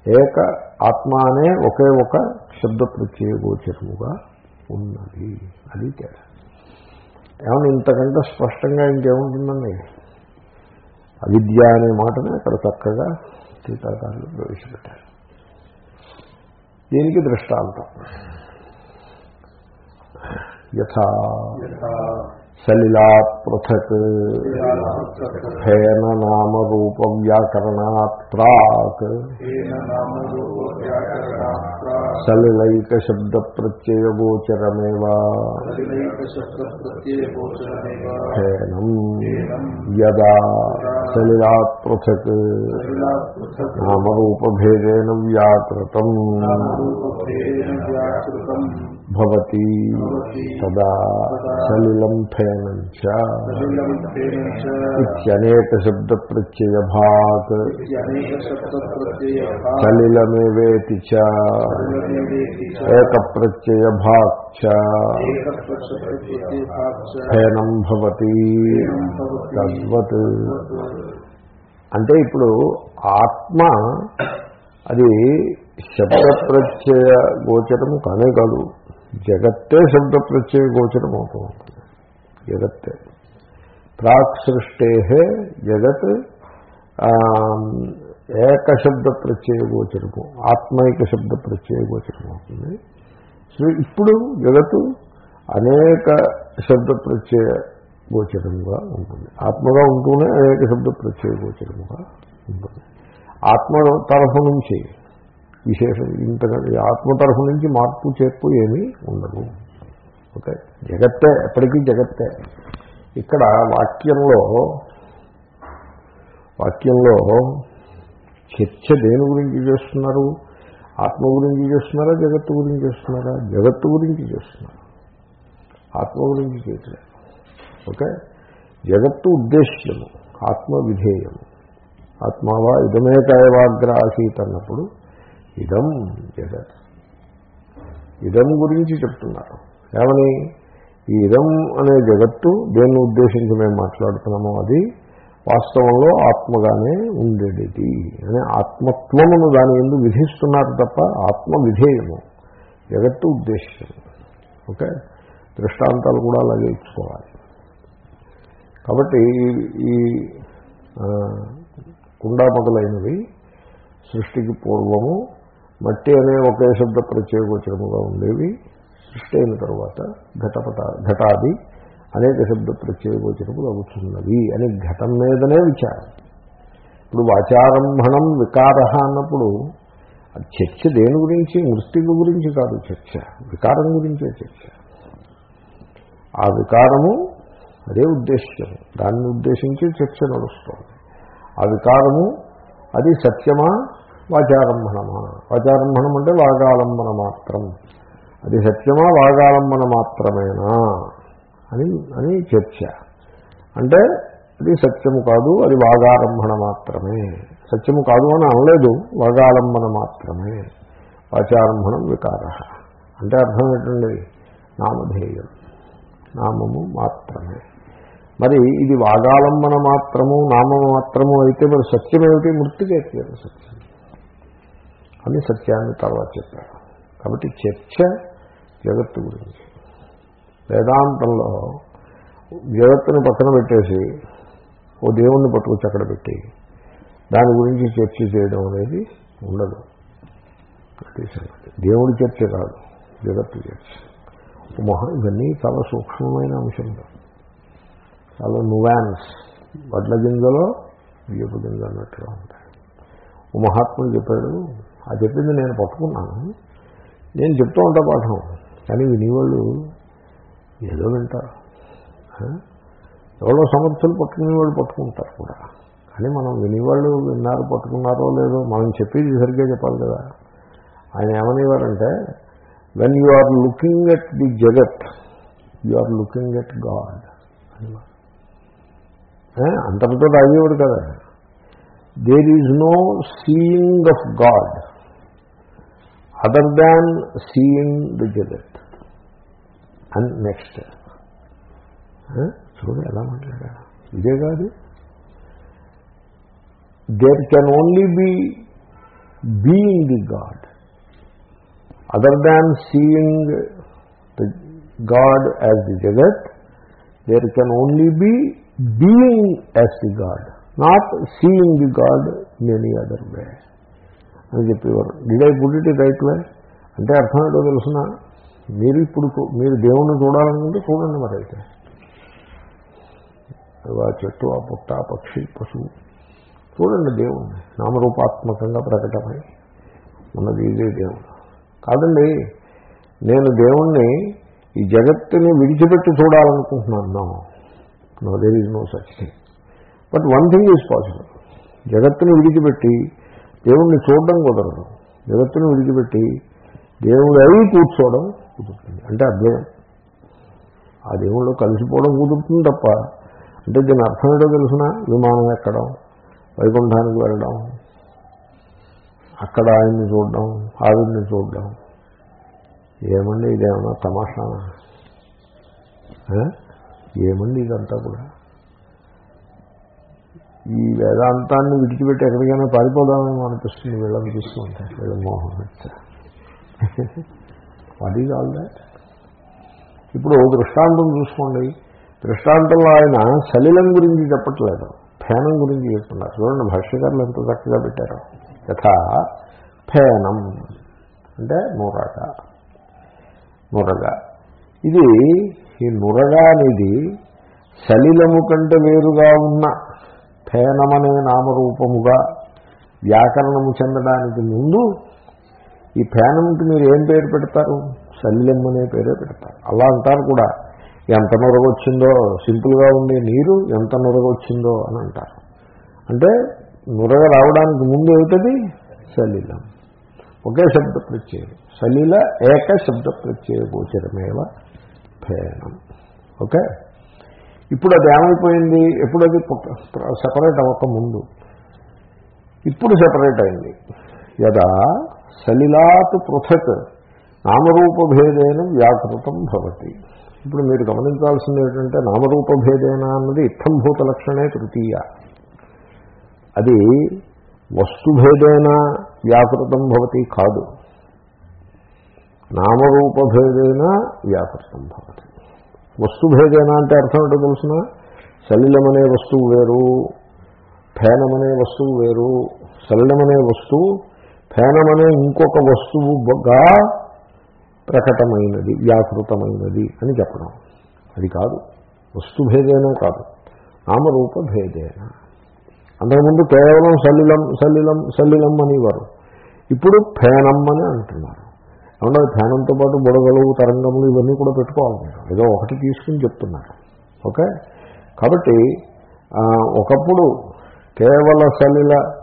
ఏక ఆత్మ అనే ఒకే ఒక శబ్ద ప్రత్యయ గోచరముగా ఉన్నది. అది తేడా. ఏమన్నా ఇంతకంటే స్పష్టంగా ఇంకేముంటుందండి? అవిద్య అనే మాటని అక్కడ చక్కగా టీకాకారులు ప్రవేశపెట్టారు. దీనికి దృష్టాంతం. యథా. సలిలా పృథక్. హేన నామరూప వ్యాకరణాత్ ప్రాక్ సలిలైక శబ్ద ప్రత్యయగోచరమేవా. హేనం యదా సలిలా పృథక్. నామరూపభేదేన వ్యాకృతం. భవతి తదా సలిలం ఫేనం ఇత్యనేక శబ్ద ప్రత్యయ భాగ్ సలిలమేవేతి ఏక ప్రత్యయ చ ఫేనం భవతి తద్వత్ అంటే ఇప్పుడు ఆత్మ అది శబ్ద ప్రత్యయ గోచరము కానే కాదు. జగత్తే శబ్ద ప్రత్యయ గోచరం అవుతూ ఉంటుంది. జగత్తే. ప్రాక్ సృష్టే జగత్ ఏకశబ్ద ప్రత్యయ గోచరము ఆత్మైక శబ్ద ప్రత్యయ గోచరం అవుతుంది. సో ఇప్పుడు జగత్తు అనేక శబ్ద ప్రత్యయ గోచరముగా ఉంటుంది. ఆత్మగా ఉంటూనే అనేక శబ్ద ప్రత్యయ గోచరముగా ఉంటుంది. ఆత్మ తరఫు నుంచి విశేషం. ఇంత ఆత్మ తరఫు నుంచి మార్పు చేర్పు ఏమీ ఉండదు. ఓకే? జగత్తే ఎప్పటికీ జగత్తే. ఇక్కడ వాక్యంలో వాక్యంలో చర్చ దేని గురించి చేస్తున్నారు? ఆత్మ గురించి చేస్తున్నారా? జగత్తు గురించి చేస్తున్నారా? జగత్తు గురించి చేస్తున్నారు? ఆత్మ గురించి చేయట్లేదు. ఓకే? జగత్తు ఉద్దేశ్యము ఆత్మ విధేయము. ఆత్మావా ఇదమే కాయవాగ్ర ఆసీత్ అన్నప్పుడు ఇదం జగత్. ఇదం గురించి చెప్తున్నారు. ఏమని? ఈ ఇదం అనే జగత్తు దేన్ని ఉద్దేశించి మేము మాట్లాడుతున్నామో అది వాస్తవంలో ఆత్మగానే ఉండేది అని ఆత్మత్వమును దాని ఎందు విధిస్తున్నారు తప్ప ఆత్మ విధేయము జగత్తు ఉద్దేశ్యం ఓకే? దృష్టాంతాలు కూడా అలాగే ఇచ్చుకోవాలి. కాబట్టి ఈ కుండా మొదలైనవి సృష్టికి పూర్వము మట్టి అనే ఒకే శబ్ద ప్రత్యేకవచనముగా ఉండేవి. సృష్టి అయిన తర్వాత ఘటపట ఘటాది అనేక శబ్ద ప్రత్యేకవచనములు అవుతున్నవి అని ఘటం మీదనే విచారం. ఇప్పుడు వాచారంభణం వికార అన్నప్పుడు చర్చ దేని గురించి? మృతి గురించి కాదు చర్చ. వికారం గురించే చర్చ. ఆ వికారము అదే ఉద్దేశ్యం. దాన్ని ఉద్దేశించి చర్చ నడుస్తుంది. ఆ వికారము అది సత్యమా? వాచారంభణమా. వాచారంభణం అంటే వాగాలంబన మాత్రం. అది సత్యమా వాగాలంబన మాత్రమేనా? అని అని చర్చ. అంటే అది సత్యము కాదు అది వాగారంభణ మాత్రమే. సత్యము కాదు అని అనలేదు వాగాలంబన మాత్రమే. వాచారంభణం వికార. అంటే అర్థం ఏంటండి? నామధేయం. నామము మాత్రమే. మరి ఇది వాగాలంబన మాత్రము నామము మాత్రము అయితే మరి సత్యం ఏమిటి మృతికేతి సత్యం. అని సత్యాన్ని తర్వాత చెప్పారు కాబట్టి చర్చ జగత్తు గురించి. వేదాంతంలో జగత్తుని పక్కన పెట్టేసి ఓ దేవుణ్ణి పట్టుకొచ్చి అక్కడ పెట్టి దాని గురించి చర్చ చేయడం అనేది ఉండదు. దేవుడి చర్చ కాదు జగత్తు చర్చ. మహా ఇవన్నీ చాలా సూక్ష్మమైన అంశంలో చాలా నువాన్స్ వడ్ల గింజలో బియ్యపు గింజ అన్నట్టుగా ఉంటాయి. ఓ మహాత్ముడు చెప్పాడు ఆ చెప్పింది నేను పట్టుకున్నాను. నేను చెప్తూ ఉంటా పాఠం. కానీ వినేవాళ్ళు ఏదో వింటారు. ఎవరో సమర్థులు పట్టుకునేవాళ్ళు పట్టుకుంటారు కూడా. కానీ మనం వినేవాళ్ళు విన్నారు పట్టుకున్నారో లేదో మనం చెప్పేది సరిగ్గా చెప్పాలి కదా. ఆయన ఏమనేవారంటే when you are looking at the జగత్ you are looking at God అనేవారు. అంతటితో రాగేవాడు కదా. There is no seeing of God other than seeing the జగత్ అండ్ నెక్స్ట్ చూడు ఎలా మాట్లాడారు ఇదే కాదు there can only be being the God other than seeing the God as the జగత్ there can only be being as the God not seeing the God in any other way అని చెప్పేవారు. Did I good it right way? అంటే అర్థం ఏంటో తెలుసిన? మీరు ఇప్పుడు మీరు దేవుణ్ణి చూడాలనుకుంటే చూడండి మరి అయితే. ఆ చెట్టు ఆ పుట్ట ఆ పక్షి పశువు. చూడండి దేవుణ్ణి. నామరూపాత్మకంగా ప్రకటమై ఉన్నది ఇదే దేవుడు. కాదండి నేను దేవుణ్ణి ఈ జగత్తుని విడిచిపెట్టి చూడాలనుకుంటున్నాను. No no there is no such thing but one thing is possible జగత్తుని విడిచిపెట్టి దేవుణ్ణి చూడడం కుదరదు. జగత్తును విడిచిపెట్టి దేవుడు అయి కూర్చోవడం కుదురుతుంది. అంటే అద్వయం ఆ దేవుళ్ళు కలిసిపోవడం కుదురుతుంది తప్ప అంటే దీని అర్థం ఏంటో తెలిసిన? విమానం ఎక్కడం వైకుంఠానికి వెళ్ళడం అక్కడ ఆయన్ని చూడడం ఆవిడ్ని చూడడం. ఏమండి ఇదేమన్నా తమాషానా ఏమండి ఇదంతా కూడా? ఈ వేదాంతాన్ని విడిచిపెట్టి ఎక్కడికైనా పారిపోదామేమో అనిపిస్తుంది వీళ్ళని చూస్తుంటే వీళ్ళ మోహం వాట్ ఈజ్ ఆల్ దాట్ ఇప్పుడు దృష్టాంతం చూసుకోండి. దృష్టాంతంలో ఆయన సలిలం గురించి చెప్పట్లేదు ఫేనం గురించి చెప్తున్నారు. చూడండి భాష్యకారులు ఎంత చక్కగా పెట్టారు. యథా ఫేనం అంటే నూరగ నురగ. ఇది ఈ నురగ అనేది సలిలము కంటే వేరుగా ఉన్న ఫేనమనే నామరూపముగా వ్యాకరణము చెందడానికి ముందు ఈ ఫేనంకి మీరు ఏం పేరు పెడతారు? సలిలం అనే పేరే పెడతారు. అలా అంటారు కూడా. ఎంత నురగొచ్చిందో సింపుల్గా ఉండే నీరు ఎంత నురగొచ్చిందో అని అంటారు. అంటే నురగ రావడానికి ముందు ఏమిటది? సలిలం. ఒకే శబ్ద ప్రత్యయం. సలిల ఏక శబ్ద ప్రత్యయ గోచరమేవ ఫేనం ఓకే? ఇప్పుడు అది ఏమైపోయింది? ఎప్పుడు అది సెపరేట్ అవ్వక ముందు. ఇప్పుడు సెపరేట్ అయింది. యదా సలిలాత్ పృథక్ నామరూపభేదేన వ్యాకృతం భవతి. ఇప్పుడు మీరు గమనించాల్సింది ఏంటంటే నామరూపభేదేన అన్నది ఇత్తంభూత లక్షణే తృతీయ. అది వస్తుభేదేన వ్యాకృతం భవతి కాదు. నామరూపభేదేన వ్యాకృతం భవతి. వస్తుభేదేనా అంటే అర్థం ఏంటో తెలుసిన? సలిలమనే వస్తువు వేరు ఫేనమనే వస్తువు వేరు. సలిలమనే వస్తువు ఫేనమనే ఇంకొక వస్తువుగా ప్రకటమైనది వ్యాకృతమైనది అని చెప్పడం. అది కాదు. వస్తుభేదేనా కాదు. నామరూప భేదేన అంతకుముందు కేవలం సలిలం సలిలం సలిలం అనేవారు ఇప్పుడు ఫేనం అని అంటున్నారు. ఏమన్నా ధ్యానంతో పాటు బుడగలు తరంగములు ఇవన్నీ కూడా పెట్టుకోవాలి. మీరు ఏదో ఒకటి తీసుకుని చెప్తున్నారు. ఓకే? కాబట్టి ఒకప్పుడు కేవల సలిల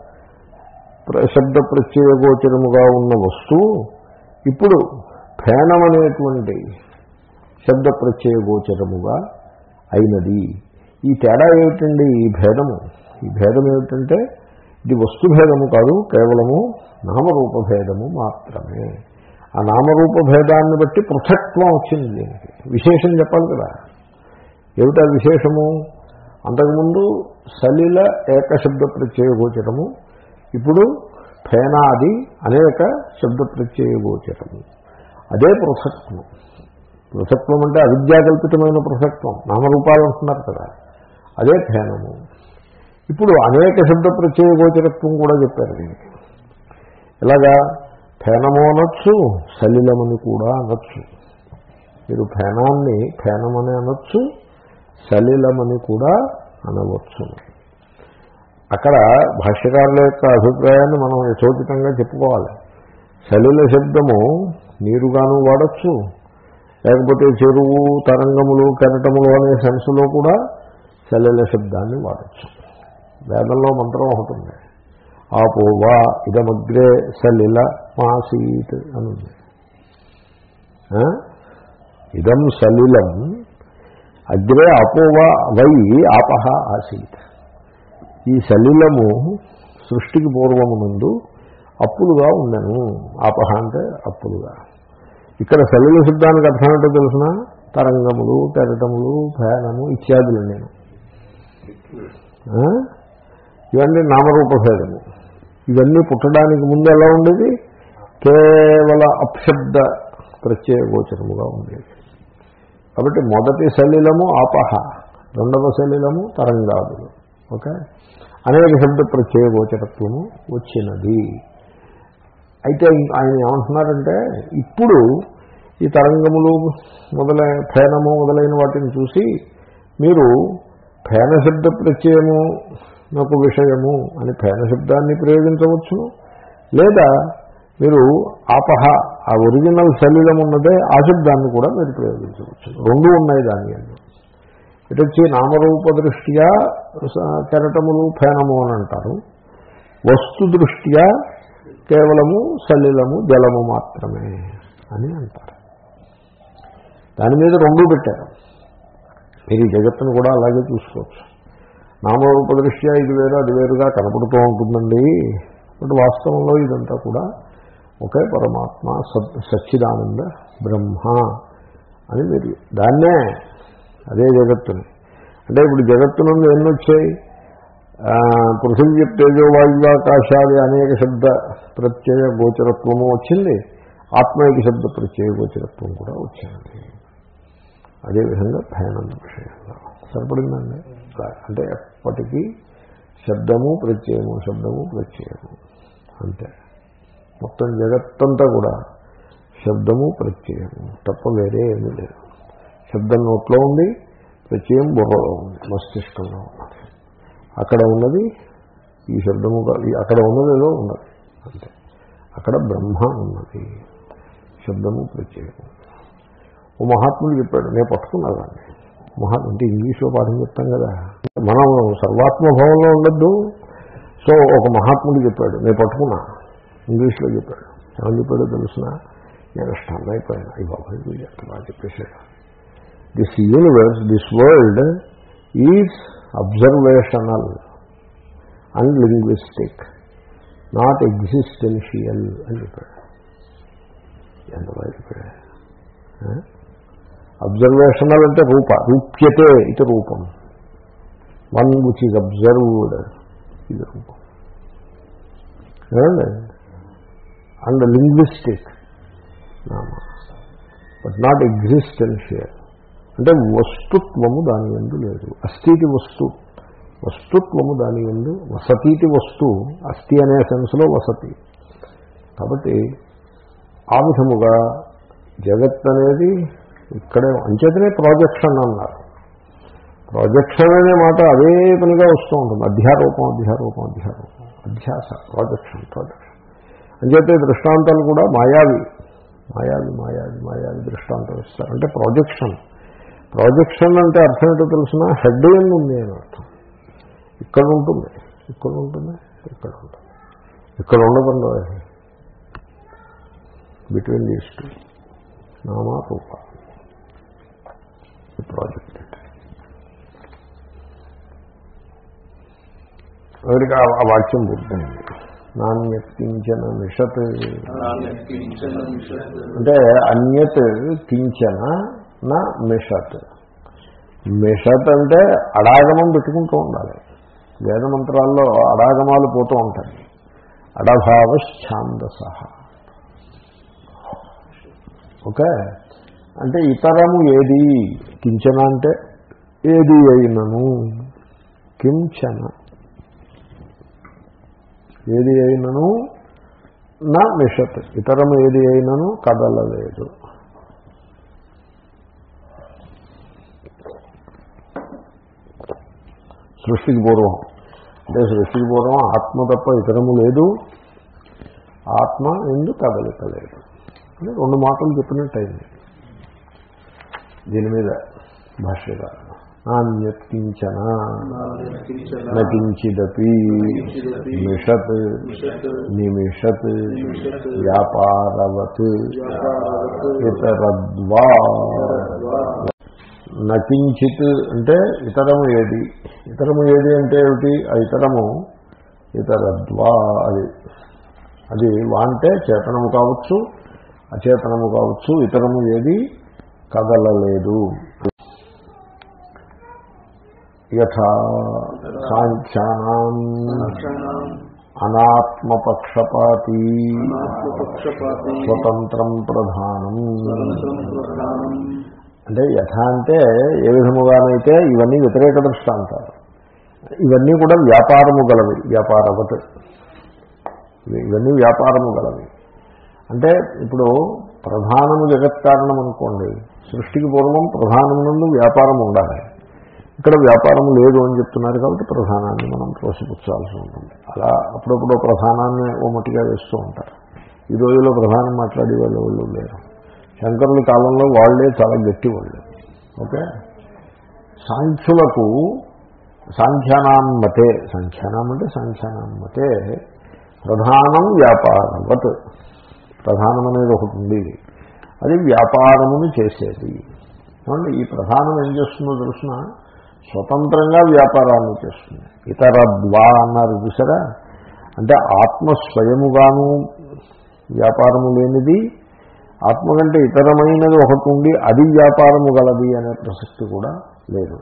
ప్ర- శబ్ద ప్రత్యయగోచరముగా ఉన్న వస్తువు ఇప్పుడు ఫేనం అనేటువంటి శబ్ద ప్రత్యయగోచరముగా అయినది. ఈ తేడా ఏమిటండి? ఈ భేదము. ఈ భేదం ఏమిటంటే ఇది వస్తుభేదము కాదు కేవలము నామరూప భేదము మాత్రమే. ఆ నామరూప భేదాన్ని బట్టి పృథక్త్వం వచ్చింది దీనికి. విశేషం చెప్పాలి కదా. ఏమిటా విశేషము? అంతకుముందు సలిల ఏకశబ్ద ప్రత్యయగోచరము ఇప్పుడు ఫేనాది అనేక శబ్ద ప్రత్యయగోచరము అదే పృథక్వం పృథక్వం అంటే అవిద్యాకల్పితమైన పృథక్వం నామరూపాలు అంటున్నారు కదా. అదే ఫేనము. ఇప్పుడు అనేక శబ్ద ప్రత్యయగోచరత్వం కూడా చెప్పారు దీనికి. ఇలాగా ఫేనము అనొచ్చు సలిలమని కూడా అనొచ్చు. మీరు ఫేనాన్ని ఫేనమని అనొచ్చు సలిలమని కూడా అనవచ్చు. అక్కడ భాష్యకారుల యొక్క అభిప్రాయాన్ని మనం యథోచితంగా చెప్పుకోవాలి. సలిల శబ్దము నీరుగాను వాడచ్చు. లేకపోతే చెరువు తరంగములు కెరటములు అనే సెన్స్లో కూడా సలిల శబ్దాన్ని వాడచ్చు. వేదంలో మంత్రం ఒకటి ఉంది. ఆపోవా ఇదమగ్రే సలిల ఆసీత్ అని ఉంది. ఇదం సలిలం. అగ్రే అపోవా వై ఆపహ ఆసీత్. ఈ సలిలము సృష్టికి పూర్వమునందు అప్పులుగా ఉండను. ఆపహ అంటే అప్పులుగా. ఇక్కడ సలిల శబ్దానికి అర్థం ఏంటో తెలిసిన? తరంగములు కెరటములు ఫేనము ఇత్యాదులు నేను ఇవన్నీ నామరూపభేదము ఇవన్నీ పుట్టడానికి ముందు ఎలా ఉండేది? కేవల అప్శబ్ద ప్రత్యయ గోచరముగా ఉండేది కాబట్టి మొదటి సలిలము ఆపహ రెండవ సలిలము తరంగాదులు. ఓకే? అనేక శబ్ద ప్రత్యయ గోచరత్వము వచ్చినది. అయితే ఆయన ఏమంటున్నారంటే ఇప్పుడు ఈ తరంగములు మొదలైన ఫేనము మొదలైన వాటిని చూసి మీరు ఫేన శబ్ద ప్రత్యయము నాకు విషయము అని ఫేన శబ్దాన్ని ప్రయోగించవచ్చు లేదా మీరు ఆపహ ఆ ఒరిజినల్ సలిలం ఉన్నదే ఆశబ్దాన్ని కూడా మీరు ప్రయోగించవచ్చు. రెండు ఉన్నాయి దాని అందు ఇటు వచ్చి నామరూప దృష్ట్యా కెరటములు ఫేనము అని అంటారు. వస్తు దృష్ట్యా కేవలము సలిలము జలము మాత్రమే అని అంటారు. దాని మీద రెండు పెట్టారు. మీరు ఈ జగత్తును కూడా అలాగే చూసుకోవచ్చు. నామరూప దృష్ట్యా ఇది వేరు అది వేరుగా కనపడుతూ ఉంటుందండి. బట్ వాస్తవంలో ఇదంతా కూడా ఒకే పరమాత్మ సచ్చిదానంద బ్రహ్మ అని మీరు దాన్నే అదే జగత్తుని. అంటే ఇప్పుడు జగత్తు నుండి ఎన్ని వచ్చాయి పృథివీ తేజో వాయువాకాశాది అనేక శబ్ద ప్రత్యయ గోచరత్వము వచ్చింది. ఆత్మైక శబ్ద ప్రత్యయ గోచరత్వం కూడా వచ్చింది. అదేవిధంగా భయానంద విషయంలో. సరిపడిందండి? అంటే ఎప్పటికీ శబ్దము ప్రత్యయము శబ్దము ప్రత్యయము. అంతే. మొత్తం జగత్తంతా కూడా శబ్దము ప్రత్యయము తప్ప వేరే ఏమీ లేదు. శబ్దం నోట్లో ఉంది ప్రత్యయం బుర్రలో ఉంది మస్తిష్కంలో ఉన్నది. అక్కడ ఉన్నది ఈ శబ్దము అక్కడ ఉన్నది ఏదో ఉన్నది అంతే. అక్కడ బ్రహ్మ ఉన్నది శబ్దము ప్రత్యయము ఓ మహాత్ముడు చెప్పాడు నేను పట్టుకున్నా దాన్ని. మహా అంటే ఇంగ్లీష్లో పాఠం చెప్తాం కదా. మనం సర్వాత్మభావంలో ఉండద్దు. సో ఒక మహాత్ముడు చెప్పాడు నేను పట్టుకున్నా. ఇంగ్లీష్లో చెప్పాడు. ఏమని చెప్పాడో తెలుసిన నేను స్టన్ అయిపోయాను. అయ్యి బాబాయ్ వీళ్ళు ఎంత బాగా చెప్పేశాడు. This universe this world is observational and linguistic not existential అని చెప్పాడు. ఎంత బాగా చెప్పాడు. అబ్జర్వేషనల్ అంటే రూప రూప్యతే ఇది రూపం. వన్ విచ్ ఈజ్ అబ్జర్వ్డ్ ఇది రూపం. ఏమండి? అండ్ లింగ్విస్టిక్ నామ. బట్ నాట్ ఎగ్జిస్టెన్షియల్ అంటే వస్తుత్వము దాని ఎందు లేదు. అస్థితి వస్తు. వస్తుత్వము దాని ఎందు వసతీతి వస్తు. అస్థి అనే సెన్స్లో వసతి. కాబట్టి ఆ విధముగా జగత్ అనేది ఇక్కడే అంచేతనే ప్రాజెక్షన్ అన్నారు. ప్రాజెక్షన్ అనే మాట అదే పనిగా వస్తూ ఉంటుంది. అధ్యారూపం అధ్యారూపం అధ్యారూపం. అధ్యాస ప్రాజెక్షన్ ప్రాజెక్షన్ అంచేతే దృష్టాంతాలు కూడా మాయావి. మాయావి మాయావి మాయావి దృష్టాంతం ఇస్తారు. అంటే ప్రాజెక్షన్ ప్రాజెక్షన్ అంటే అర్థం ఏంటో తెలిసిన? హెడ్ ఎండ్ ఉంది అని అర్థం. ఇక్కడ ఉంటుంది ఇక్కడ ఉంటుంది ఇక్కడ ఉంటుంది. ఇక్కడ ఉండకుండా between these two Nama Roopa. Project ఎవరికి ఆ వాక్యం పూర్తయింది. నాణ్యత్కించన నిషత్ అంటే అన్యత్ కించన నా మిషత్. మిషత్ అంటే అడాగమం పెట్టుకుంటూ ఉండాలి. వేద మంత్రాల్లో అడాగమాలు పోతూ ఉంటాయి. అడభావ ఛాందస ఓకే? అంటే ఇతరము ఏది? కించన అంటే ఏది అయినను? కించన. ఏది అయినను? నా మిషత్ ఇతరం ఏది అయినను కదలలేదు. సృష్టికి పూర్వం. అంటే సృష్టికి పూర్వం ఆత్మ తప్ప ఇతరము లేదు. ఆత్మ ఎందు కదలిక లేదు. అని రెండు మాటలు చెప్పినట్టయింది. దీని మీద భాష్యకారణం నాణ్యత్కించన? కించన నకించిదపి. మిషత్ నిమిషత్. వ్యాపారవత్. ఇతరద్వా. నకించిత్ అంటే ఇతరము ఏది? ఇతరము ఏది అంటే ఏమిటి? ఆ ఇతరము ఇతరద్వా. అది అది వా అంటే చేతనము కావచ్చు అచేతనము కావచ్చు ఇతరము ఏది? కదలలేదు. యథా సాంఖ్యానాం అనాత్మపక్షపాతి పక్షపాతి స్వతంత్రం ప్రధానం. ప్రధానం. అంటే యథ అంటే ఏ విధముగానైతే ఇవన్నీ వ్యతిరేక దృష్టాంతాలు ఇవన్నీ కూడా వ్యాపారము గలవి వ్యాపారవత్. ఇవి- ఇవన్నీ వ్యాపారము గలవి. అంటే ఇప్పుడు ప్రధానము జగత్కారణం అనుకోండి సృష్టికి పూర్వం ప్రధానమునందు వ్యాపారం ఉండాలి. ఇక్కడ వ్యాపారం లేదు అని చెప్తున్నారు కాబట్టి ప్రధానాన్ని మనం త్రోసిపుచ్చాల్సి ఉంటుంది. అలా అప్పుడప్పుడు ప్రధానాన్ని ఓ మట్టిగా వేస్తూ ఉంటారు. ఈ రోజుల్లో ప్రధానం మాట్లాడే వాళ్ళు వాళ్ళు లేరు. శంకరుల కాలంలో వాళ్ళే చాలా గట్టి వాళ్ళు. ఓకే? సాంఖ్యులకు సాంఖ్యానాం మతే సాంఖ్యానాం అంటే సాంఖ్యానాం మతే ప్రధానం వ్యాపారవత్. ప్రధానం అనేది ఒకటి ఉంది. అది వ్యాపారమును చేసేది. ఏమండి ఈ ప్రధానం ఏం చేస్తుందో తెలుసిన? స్వతంత్రంగా వ్యాపారాన్ని చేస్తుంది. ఇతర ద్వా అన్నారు చూసారా? అంటే ఆత్మ స్వయముగాను వ్యాపారము లేనిది ఆత్మ కంటే ఇతరమైనది ఒకటి ఉండి అది వ్యాపారము గలది అనే ప్రసక్తి కూడా లేదు.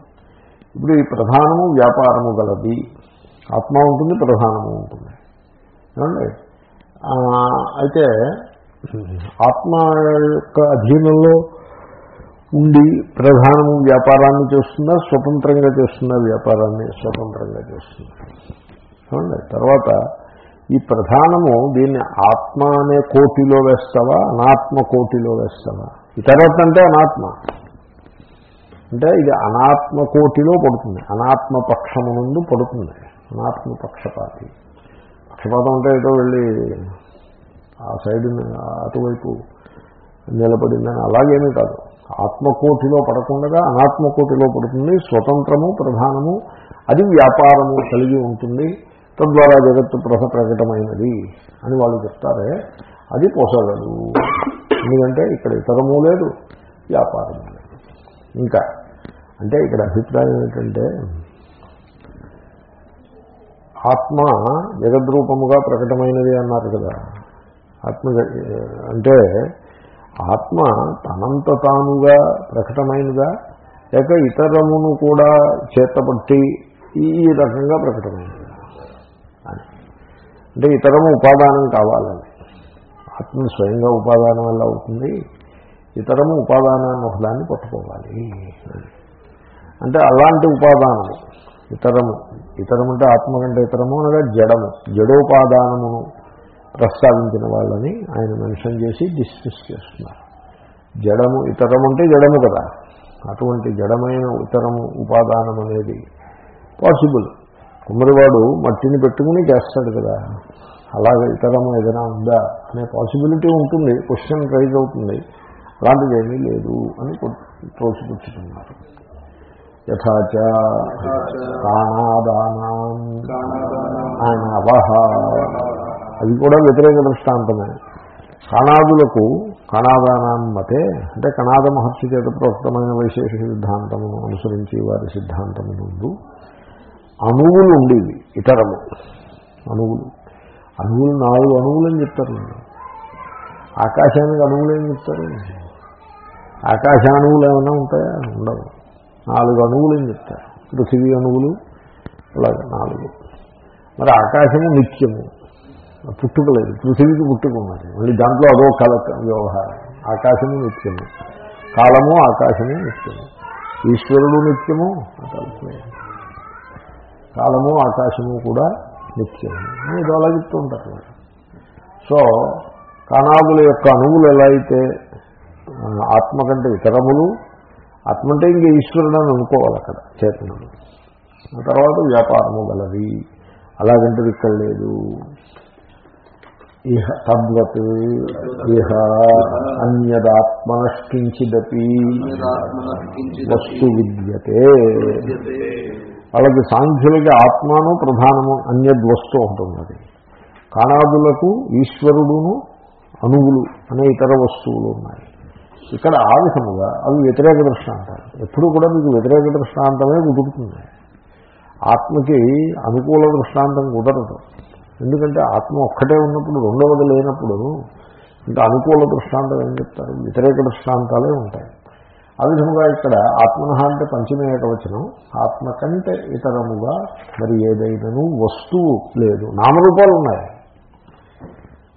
ఇప్పుడు ఈ ప్రధానము వ్యాపారము గలది. ఆత్మ ఉంటుంది ప్రధానము ఉంటుంది. ఏమండి? అయితే ఆత్మ యొక్క అధీనంలో ఉండి ప్రధానము వ్యాపారాన్ని చేస్తుందా స్వతంత్రంగా చేస్తుందా వ్యాపారాన్ని స్వతంత్రంగా చేస్తుంది? చూడండి తర్వాత ఈ ప్రధానము దీన్ని ఆత్మ అనే కోటిలో వేస్తావా అనాత్మ కోటిలో వేస్తావా? ఇతరత్ అంటే అనాత్మ. అంటే ఇది అనాత్మ కోటిలో పడుతుంది అనాత్మ పక్షము నుండి పడుతుంది అనాత్మ పక్షపాతి. పక్షపాతం అంటే ఏదో వెళ్ళి ఆ సైడ్ అటువైపు నిలబడిందని అలాగేమీ కాదు. ఆత్మకోటిలో పడకుండా అనాత్మకోటిలో పడుతుంది స్వతంత్రము ప్రధానము అది వ్యాపారము కలిగి ఉంటుంది తద్వారా జగత్తు ప్రస ప్రకటమైనది అని వాళ్ళు చెప్తారే అది పోసగలదు ఎందుకంటే ఇక్కడ ఇతరము లేదు వ్యాపారము లేదు. ఇంకా అంటే ఇక్కడ అభిప్రాయం ఏంటంటే ఆత్మ జగద్రూపముగా ప్రకటమైనది అన్నారు కదా. ఆత్మ అంటే ఆత్మ తనంత తానుగా ప్రకటమైనదా? లేక ఇతరమును కూడా చేతపట్టి ఈ రకంగా ప్రకటమైనదా? అని. అంటే ఇతరము ఉపాదానం కావాలని. ఆత్మ స్వయంగా ఉపాదానం వల్ల అవుతుంది? ఇతరము ఉపాదానాన్ని ఒకదాన్ని పట్టుకోవాలి అంటే అలాంటి ఉపాదానము ఇతరము. ఇతరం అంటే ఆత్మ కంటే ఇతరము అనగా జడము జడోపాదానమును ప్రస్తావించిన వాళ్ళని ఆయన మెన్షన్ చేసి డిస్కస్ చేస్తున్నారు. జడము ఇతరం అంటే జడము కదా. అటువంటి జడమైన ఇతరము ఉపాదానం అనేది పాసిబుల్. కుమ్మరివాడు మట్టిని పెట్టుకుని చేస్తాడు కదా. అలాగే ఇతరము ఏదైనా ఉందా అనే పాసిబిలిటీ ఉంటుంది క్వశ్చన్ రైజ్ అవుతుంది. అలాంటిది ఏమీ లేదు అని తోసిపుచ్చుతున్నారు. యథాచ కాణాదానాం అనవహ అది కూడా వ్యతిరేక దృష్టాంతమే. కణాదులకు కణాదానాం మతే అంటే కణాద మహర్షి చేత ప్రోక్తమైన వైశేష సిద్ధాంతమును అనుసరించి వారి సిద్ధాంతము ముందు అణువులు ఉండేవి ఇతరము. అణువులు. అణువులు నాలుగు అణువులు అని చెప్తారు ఆకాశానికి అణువులు ఏం చెప్తారు? ఆకాశ అణువులు ఏమైనా ఉంటాయా? ఉండవు. నాలుగు అణువులు అని చెప్తారు. పృథివీ అణువులు అలాగే నాలుగు. మరి ఆకాశము నిత్యము. పుట్టుక లేదు పృథివీకి పుట్టుక ఉన్నది. మళ్ళీ దాంట్లో అదో కల వ్యవహారం. ఆకాశము నిత్యము. కాలము ఆకాశము నిత్యము. ఈశ్వరుడు నిత్యము కాలము ఆకాశము కూడా నిత్యము. అని ఇది అలా చెప్తూ ఉంటారు. సో కణాదుల యొక్క అణువులు ఎలా అయితే ఆత్మ కంటే ఇతరములు ఆత్మ అంటే ఇంక ఈశ్వరుడు అని అనుకోవాలి అక్కడ చేతనుడు ఆ తర్వాత వ్యాపారము గలవి అలాగంటే ఇక్కడ లేదు. ఇహ తద్వత్ ఇహ అన్యదాత్మనష్కించిదపి వస్తు విద్యతే. వాళ్ళకి సాంఖ్యులకి ఆత్మను ప్రధానము అన్యద్ వస్తు ఒకటి ఉన్నది కాణాదులకు ఈశ్వరుడును అణువులు అనే ఇతర వస్తువులు ఉన్నాయి. ఇక్కడ ఆ విధముగా అవి వ్యతిరేక దృష్టాంతాలు ఎప్పుడు కూడా మీకు వ్యతిరేక దృష్టాంతమే కుదురుతుంది. ఆత్మకి అనుకూల దృష్టాంతం కుదరదు. ఎందుకంటే ఆత్మ ఒక్కటే ఉన్నప్పుడు రెండవది లేనప్పుడు ఇంకా అనుకూల దృష్టాంతం ఏం చెప్తారు? వ్యతిరేక దృష్టాంతాలే ఉంటాయి. ఆ విధముగా ఇక్కడ ఆత్మన అంటే పంచమే ఏకవచనం. ఆత్మ కంటే ఇతరముగా మరి ఏదైనాను వస్తువు లేదు. నామరూపాలు ఉన్నాయి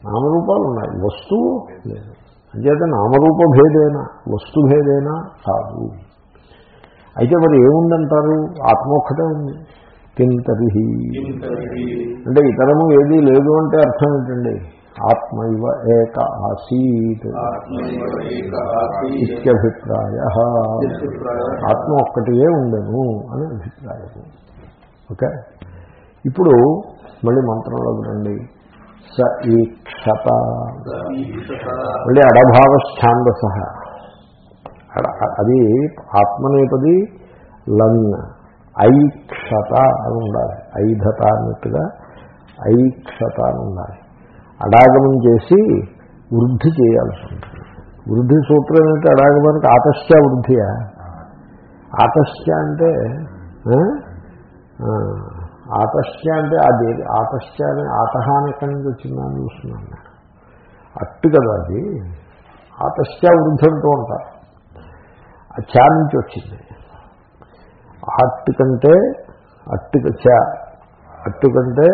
నామరూపాలు ఉన్నాయి వస్తువు లేదు. అంచేత నామరూప భేదేనా వస్తుభేదేనా కాదు. అయితే మరి ఏముందంటారు? ఆత్మ ఒక్కటే ఉంది. కింతరి అంటే ఇతరము ఏదీ లేదు అంటే అర్థం ఏంటండి? ఆత్మ ఇవ ఏక ఆసీత్ ఇత్యభిప్రాయ. ఆత్మ ఒక్కటియే ఉండను అని అభిప్రాయం ఓకే? ఇప్పుడు మళ్ళీ మంత్రంలోకి రండి. స ఈక్షత. మళ్ళీ అడభావ ఛాందస అది ఆత్మనేపది లంగ్. ఐక్షత అని ఉండాలి. ఐధత అన్నట్టుగా ఐక్షత అని ఉండాలి. అడాగమం చేసి వృద్ధి చేయాల్సి ఉంటుంది. వృద్ధి సూత్రం ఏంటంటే అడాగమానికి ఆతస్య వృద్ధియా? ఆతస్య అంటే ఆతస్య ఆ, అంటే అది ఆతస్య అని ఆతహ అని ఎక్కడి నుంచి వచ్చిందని చూస్తున్నాను నేను. అట్టు కదా అది. ఆతస్య వృద్ధి అంటూ ఉంటారు. ఆ చా నుంచి వచ్చింది. అట్టు కంటే అట్టు చ అట్టు కంటే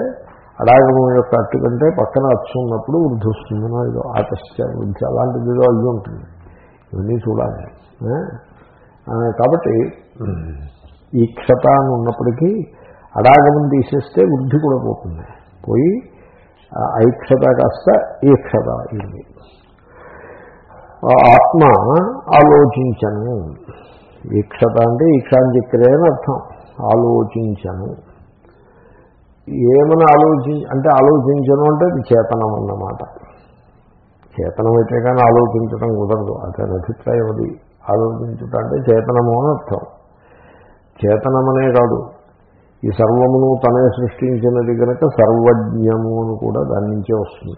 అడాగమం యొక్క అట్టు కంటే పక్కన అచ్చు ఉన్నప్పుడు వృద్ధి వస్తుందనో ఏదో ఆతశ్చ వృద్ధి. అలాంటిది ఏదో అయ్యి ఉంటుంది. ఇవన్నీ చూడాలి. కాబట్టి ఈ క్షత అని ఉన్నప్పటికీ అడాగమం తీసేస్తే వృద్ధి కూడా పోతుంది. పోయి ఐక్షత కాస్త ఈక్షత అయింది ఆత్మ ఆలోచించను. ఈక్షత అంటే ఈక్షాంచక్రే అని అర్థం. ఆలోచించను. ఏమని ఆలోచి అంటే ఆలోచించను అంటే అది చేతనం అన్నమాట. చేతనం అయితే కానీ ఆలోచించడం కుదరదు. అతని అభిప్రాయం అది. ఆలోచించటం అంటే చేతనము అని అర్థం. చేతనమనే కాదు. ఈ సర్వమును తనే సృష్టించినది కనుక సర్వజ్ఞము అని కూడా దాని నుంచే వస్తుంది.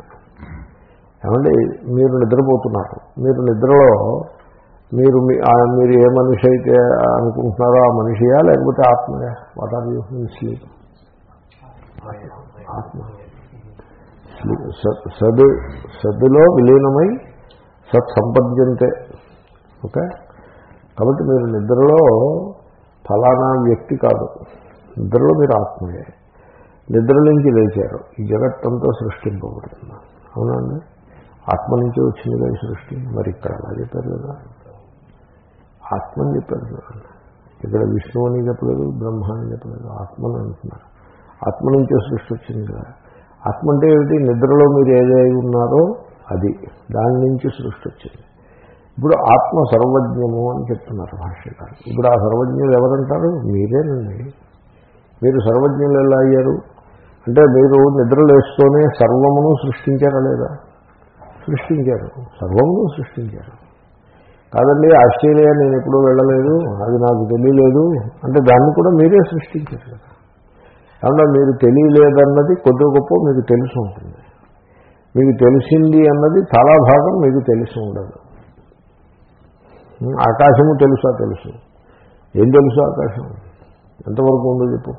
ఏమంటే మీరు నిద్రపోతున్నారు. మీరు నిద్రలో మీరు మీ- మీరు ఏ మనిషి అయితే అనుకుంటున్నారో ఆ మనిషియా లేకపోతే ఆత్మయా? What are you in sleep ఆత్మ. సద్ సద్దులో విలీనమై సత్ సంపద్యంతే. ఓకే? కాబట్టి మీరు నిద్రలో ఫలానా వ్యక్తి కాదు. నిద్రలో మీరు ఆత్మయే. నిద్ర నుంచి లేచారు. ఈ జగత్తంతో సృష్టింపబడుతుంది అవునండి ఆత్మ నుంచి వచ్చింది కదా సృష్టి. మరి ఇక్కడ అలా చెప్పారు కదా. ఆత్మ అని చెప్పారు చూడండి ఇక్కడ విష్ణువు అని చెప్పలేదు బ్రహ్మ అని చెప్పలేదు ఆత్మని అంటున్నారు. ఆత్మ నుంచే సృష్టి వచ్చింది కదా. ఆత్మ అంటే ఏమిటి? నిద్రలో మీరు ఏదై ఉన్నారో అది. దాని నుంచి సృష్టి వచ్చింది. ఇప్పుడు ఆత్మ సర్వజ్ఞము అని చెప్తున్నారు భాష్యకారు ఇప్పుడు ఆ సర్వజ్ఞులు ఎవరంటారు? మీరేనండి. మీరు సర్వజ్ఞులు ఎలా అయ్యారు? అంటే మీరు నిద్రలేస్తూనే సర్వమును సృష్టించారా లేదా? సృష్టించారు. సర్వమును సృష్టించారు. కాదండి ఆస్ట్రేలియా నేను ఎప్పుడూ వెళ్ళలేదు అది నాకు తెలియలేదు. అంటే దాన్ని కూడా మీరే సృష్టించారు కదా. కాబట్టి మీరు తెలియలేదన్నది కొద్ది గొప్ప మీకు తెలిసి ఉంటుంది. మీకు తెలిసింది అన్నది చాలా భాగం మీకు తెలిసి ఉండదు. ఆకాశము తెలుసా తెలుసు. ఏం తెలుసు ఆకాశం? ఎంతవరకు ఉందో చెప్పు.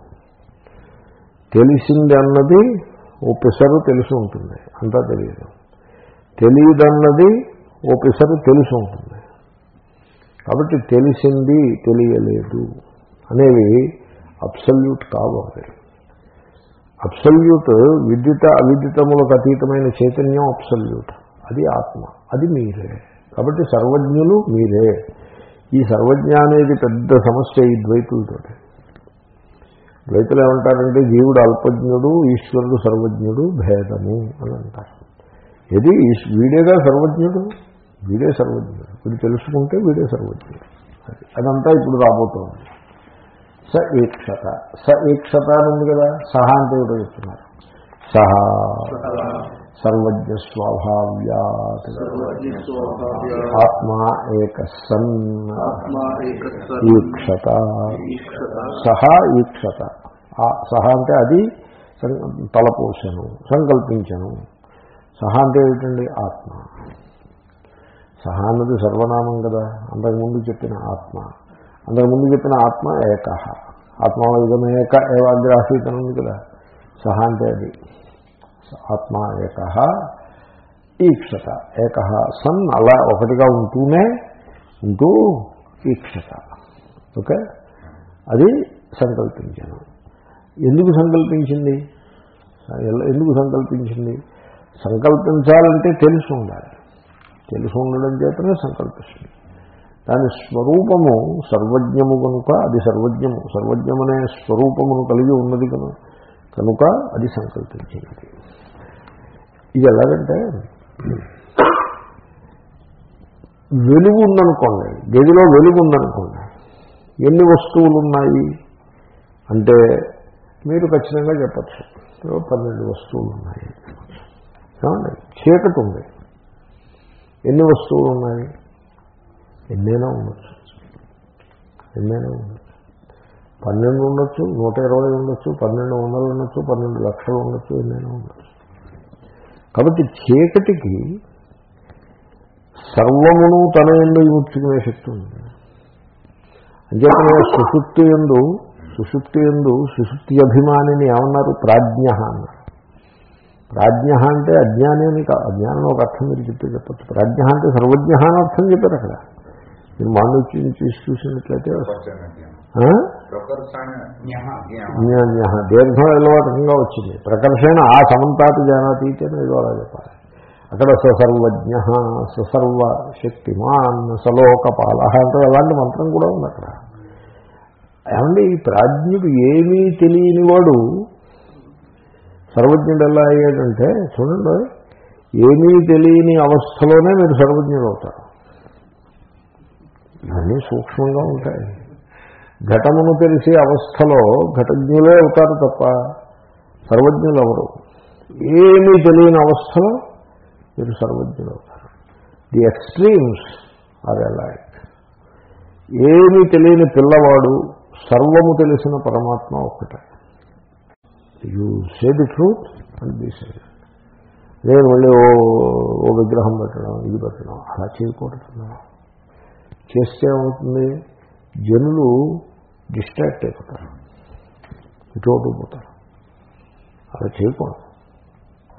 తెలిసింది అన్నది ఓ పిసరు తెలిసి ఉంటుంది అంతా తెలియదు. తెలియదన్నది ఓ పిసరు తెలిసి ఉంటుంది. కాబట్టి తెలిసింది తెలియలేదు అనేవి అబ్సల్యూట్ కావు అవి అబ్సల్యూట్ విద్యుత అవిద్యుతములకు అతీతమైన చైతన్యం అబ్సల్యూట్. అది ఆత్మ. అది మీరే. కాబట్టి సర్వజ్ఞులు మీరే. ఈ సర్వజ్ఞ అనేది పెద్ద సమస్య ఈ ద్వైతులతో ద్వైతులు ఏమంటారంటే జీవుడు అల్పజ్ఞుడు ఈశ్వరుడు సర్వజ్ఞుడు భేదము అని అంటారు. ఇది వీడేగా సర్వజ్ఞుడు? వీడే సర్వజ్ఞుడు. వీడు తెలుసుకుంటే వీడే సర్వజ్ఞుడు. అది అదంతా ఇప్పుడు రాబోతోంది. స ఈక్షత స ఈక్షత అని ఉంది కదా? సహా అంటే ఏమిటో చెప్తున్నారు. సహా. సర్వజ్ఞ స్వభావ్యాత్ ఆత్మా ఏక సన్ ఈక్షత. సహా ఈక్షత. సహా అంటే అది తలపోసను సంకల్పించను. సహా అంటే ఏమిటండి? ఆత్మ. సహ అన్నది సర్వనామం కదా. అంతకుముందు చెప్పిన ఆత్మ. అంతకుముందు చెప్పిన ఆత్మ ఏక. ఆత్మ ఏక ఏవాగ్రాసీత ఉంది కదా. సహ అంటే అది. ఆత్మ ఏక. ఈక్షత. ఏక సన్ అలా ఒకటిగా ఉంటూనే ఉంటూ ఈక్షత. ఓకే? అది సంకల్పించాను. ఎందుకు సంకల్పించింది? ఎందుకు సంకల్పించింది? సంకల్పించాలంటే తెలుసు ఉండాలి. తెలిసి ఉండడం చేతనే సంకల్పిస్తుంది. దాని స్వరూపము సర్వజ్ఞము కనుక అది సర్వజ్ఞము. సర్వజ్ఞమనే స్వరూపమును కలిగి ఉన్నది కనుక కనుక అది సంకల్పించింది. ఇది ఎలాగంటే వెలుగు ఉందనుకోండి గదిలో వెలుగు ఉందనుకోండి ఎన్ని వస్తువులు ఉన్నాయి అంటే మీరు ఖచ్చితంగా చెప్పచ్చు. పన్నెండు వస్తువులు ఉన్నాయి ఏమండి? చీకటి ఉంది. ఎన్ని వస్తువులు ఉన్నాయి? ఎన్నైనా ఉండొచ్చు. ఎన్నైనా ఉండొచ్చు. పన్నెండు ఉండొచ్చు నూట ఇరవై ఉండొచ్చు పన్నెండు వందలు ఉండొచ్చు పన్నెండు లక్షలు ఉండొచ్చు ఎన్నైనా ఉండొచ్చు. కాబట్టి చీకటికి సర్వమును తన ఎందు ఇముచ్చుకునే శక్తి ఉంది. అంచేతనే సుషుప్తి ఎందు సుషుప్తి ఎందు సుషుప్తి అభిమానిని ఏమన్నారు? ప్రాజ్ఞ అన్నారు. ప్రాజ్ఞ అంటే అజ్ఞాని అని కాదు అజ్ఞానం ఒక అర్థం మీరు చెప్తే చెప్పచ్చు. ప్రాజ్ఞ అంటే సర్వజ్ఞ అని అర్థం చెప్పారు అక్కడ. మీరు చూసి చూసినట్లయితే. దీర్ఘం ఎలవాటకంగా వచ్చింది. ప్రకర్షణ ఆ సమంతాతి జానాతీతేనే ఏదో అలా చెప్పాలి. అక్కడ ససర్వజ్ఞ ససర్వ శక్తిమాన్ సలోకపాల అంటే అలాంటి మంత్రం కూడా ఉంది అక్కడ. ఏమండి ఈ ప్రాజ్ఞుడు ఏమీ తెలియనివాడు సర్వజ్ఞుడు ఎలా అయ్యాడంటే చూడండి ఏమీ తెలియని అవస్థలోనే మీరు సర్వజ్ఞుడు అవుతారు ఇవన్నీ సూక్ష్మంగా ఉంటాయి. ఘటమును తెలిసే అవస్థలో ఘటజ్ఞులే అవుతారు తప్ప సర్వజ్ఞులు ఎవరు ఏమీ తెలియని అవస్థలో మీరు సర్వజ్ఞులు అవుతారు ది ఎక్స్ట్రీమ్స్ ఆర్ లైక్ ఏమీ తెలియని పిల్లవాడు సర్వము తెలిసిన పరమాత్మ ఒక్కటే. You say the truth and be say నేను మళ్ళీ ఓ ఓ విగ్రహం పెట్టడం ఇది పెట్టడం. అలా చేయకూడదు. చేస్తే ఏమవుతుంది? జనులు డిస్ట్రాక్ట్ అయిపోతారు. ఇటు పోతారు. అలా చేయకూడదు.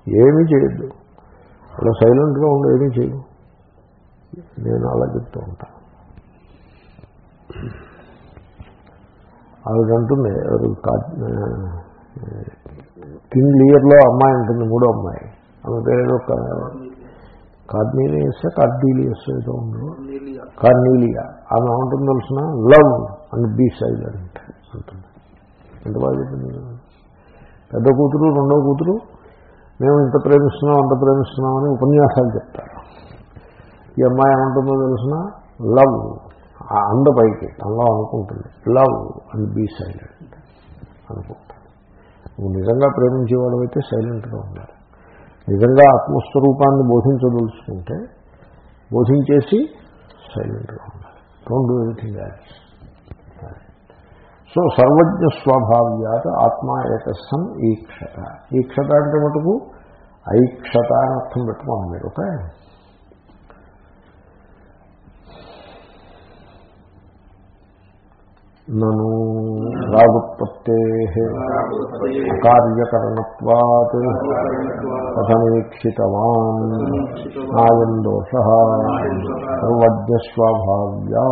ఏమీ చేయొద్దు. అలా సైలెంట్గా ఉండి ఏమీ చేయదు నేను అలా చెప్తూ ఉంటాను. ఆవిడ అంటుంది ఎవరు కింగ్ లియర్లో అమ్మాయి ఉంటుంది మూడో అమ్మాయి. ఆమె పేరు ఒక కార్నీలియస్ కార్డీలియస్ ఏదో ఉండదు కార్నీలియా. ఆమె ఉంటుంది తెలిసిన? లవ్ అండ్ బీ సైలెంట్ అంటుంది. ఎంత బాగా చెప్పింది పెద్ద కూతురు రెండో కూతురు? మేము ఇంత ప్రేమిస్తున్నాం అంత ప్రేమిస్తున్నాం అని ఉపన్యాసాలు చెప్తారు. ఈ అమ్మాయి ఏమంటుందో తెలిసిన? లవ్. ఆ అంద పైకి అలా అనుకుంటుంది. లవ్ అండ్ బీ సైలెంట్ అనుకుంటుంది నువ్వు నిజంగా ప్రేమించేవాడు అయితే సైలెంట్గా ఉండాలి. నిజంగా ఆత్మస్వరూపాన్ని బోధించదలుచుకుంటే బోధించేసి సైలెంట్గా ఉండాలి. డోంట్ డూ ఎనిథింగ్ యాక్స్ సో సర్వజ్ఞ స్వభావ్యాత ఆత్మ ఏకస్థం ఈక్షత. ఈక్షత అంటే మటుకు ఐక్షత అని అర్థం పెట్టుకోండి మీరు ఓకే? నను రాగుత్పత్తే అకార్యకరణత్వాత్ కథమీక్షితవాన్ నాయం దోష సర్వజ్ఞస్వభావ్యా.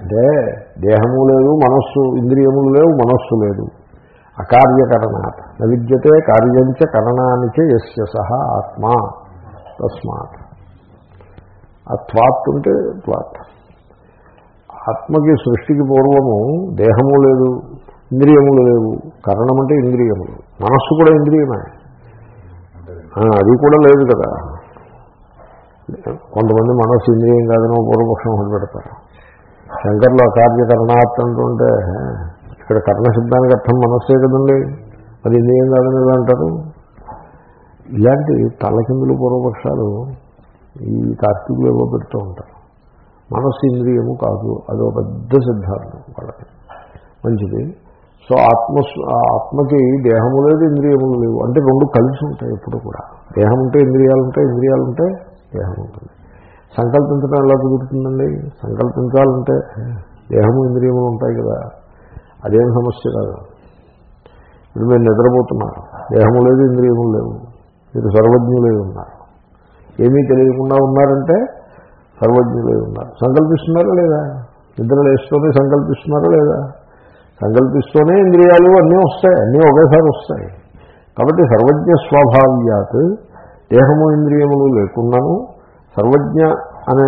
అంటే దేహము లేదు మనస్సు ఇంద్రియములు లేవు మనస్సు లేదు. అకార్యకరణాత్. న విద్యతే కార్యంచ కరణానిచ యస్య సహ ఆత్మ తస్మాత్. ఆ త్వాత్ ఉంటే త్వాత్. ఆత్మకి సృష్టికి పూర్వము దేహము లేదు ఇంద్రియములు లేవు. కరణం అంటే ఇంద్రియములు. మనస్సు కూడా ఇంద్రియమే. అది కూడా లేదు కదా. కొంతమంది మనస్సు ఇంద్రియం కాదని పూర్వపక్షం ఒకటి పెడతారు. శంకర్లో అకార్యకరణాత్ అంటుంటే ఇక్కడ కర్ణశబ్దానికి అర్థం మనస్సే కదండి. అది ఇంద్రియం కాదని ఎలా అంటారు? ఇలాంటి తలకిందులు పూర్వపక్షాలు ఈ కార్తీకులు ఏవో పెడుతూ ఉంటారు. మనస్సు ఇంద్రియము కాదు. అదో పెద్ద సిద్ధాంతం వాళ్ళకి. మంచిది. సో ఆత్మ ఆ ఆత్మకి దేహము లేదు ఇంద్రియములు లేవు. అంటే రెండు కలిసి ఉంటాయి ఎప్పుడు కూడా. దేహం ఉంటే ఇంద్రియాలు ఉంటాయి ఇంద్రియాలు ఉంటే దేహం ఉంటుంది. సంకల్పించడం ఎలా కుదురుతుందండి? సంకల్పించాలంటే దేహము ఇంద్రియములు ఉంటాయి కదా. అదేం సమస్య కాదు. ఇప్పుడు మీరు నిద్రపోతున్నారు. దేహము లేదు ఇంద్రియములు లేవు. మీరు సర్వజ్ఞులే ఉన్నారు. ఏమీ తెలియకుండా ఉన్నారంటే సర్వజ్ఞులై ఉన్నారు. సంకల్పిస్తున్నారా లేదా? నిద్రలేస్తూనే సంకల్పిస్తున్నారా లేదా? సంకల్పిస్తూనే ఇంద్రియాలు అన్నీ వస్తాయి అన్నీ ఒకేసారి వస్తాయి. కాబట్టి సర్వజ్ఞ స్వభావ్యాత్ దేహము ఇంద్రియములు లేకున్నాను సర్వజ్ఞ అనే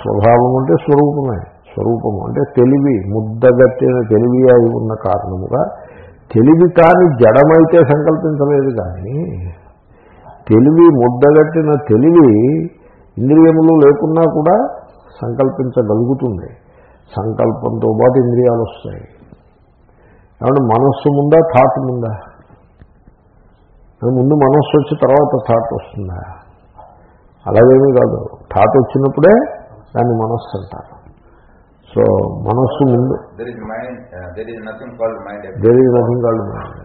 స్వభావం అంటే స్వరూపమే స్వరూపము అంటే తెలివి ముద్దగట్టిన తెలివి అయి ఉన్న కారణముగా తెలివి కాని జడమైతే సంకల్పించలేదు కానీ తెలివి ముద్దగట్టిన తెలివి ఇంద్రియములు లేకున్నా కూడా సంకల్పించగలుగుతుంది. సంకల్పంతో పాటు ఇంద్రియాలు వస్తాయి. కాబట్టి మనస్సు ముందా థాట్ ముందా? ముందు మనస్సు వచ్చి తర్వాత థాట్ వస్తుందా? అలాగేమీ కాదు. థాట్ వచ్చినప్పుడే దాన్ని మనస్సు అంటారు. సో మనస్సు ముందు. There is nothing called mind.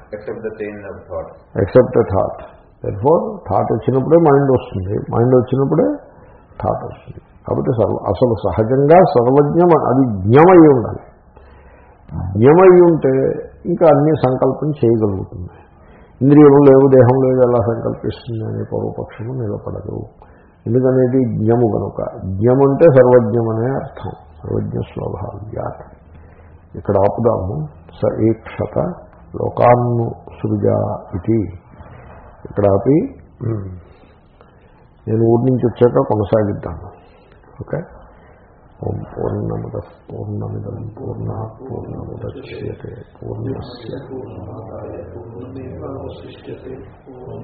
Except thought for thought వచ్చినప్పుడే మైండ్ వస్తుంది. మైండ్ వచ్చినప్పుడే థాట్ వస్తుంది కాబట్టి సర్వ అసలు సహజంగా సర్వజ్ఞం అది జ్ఞమై ఉండాలి. జ్ఞమై ఉంటే ఇంకా అన్ని సంకల్పం చేయగలుగుతుంది. ఇంద్రియము లేవు దేహం లేదు ఎలా సంకల్పిస్తుంది అనే పూర్వపక్షము నిలబడదు. ఎందుకనేది? జ్ఞము కనుక జ్ఞమంటే అంటే సర్వజ్ఞం అనే అర్థం. సర్వజ్ఞ స్వభావ్యాత్ ఇక్కడ ఆపుదాము. స ఈక్షత లోకాన్ను సృజా ఇది. ఇక్కడ ఆపి నేను ఊరి నుంచి వచ్చాక కొనసాగిద్దాను ఓకే? ఓం పూర్ణముద పూర్ణమిదం పూర్ణ పూర్ణముద్యతే పూర్ణస్ పూర్ణమేవావశిష్యతే ఓం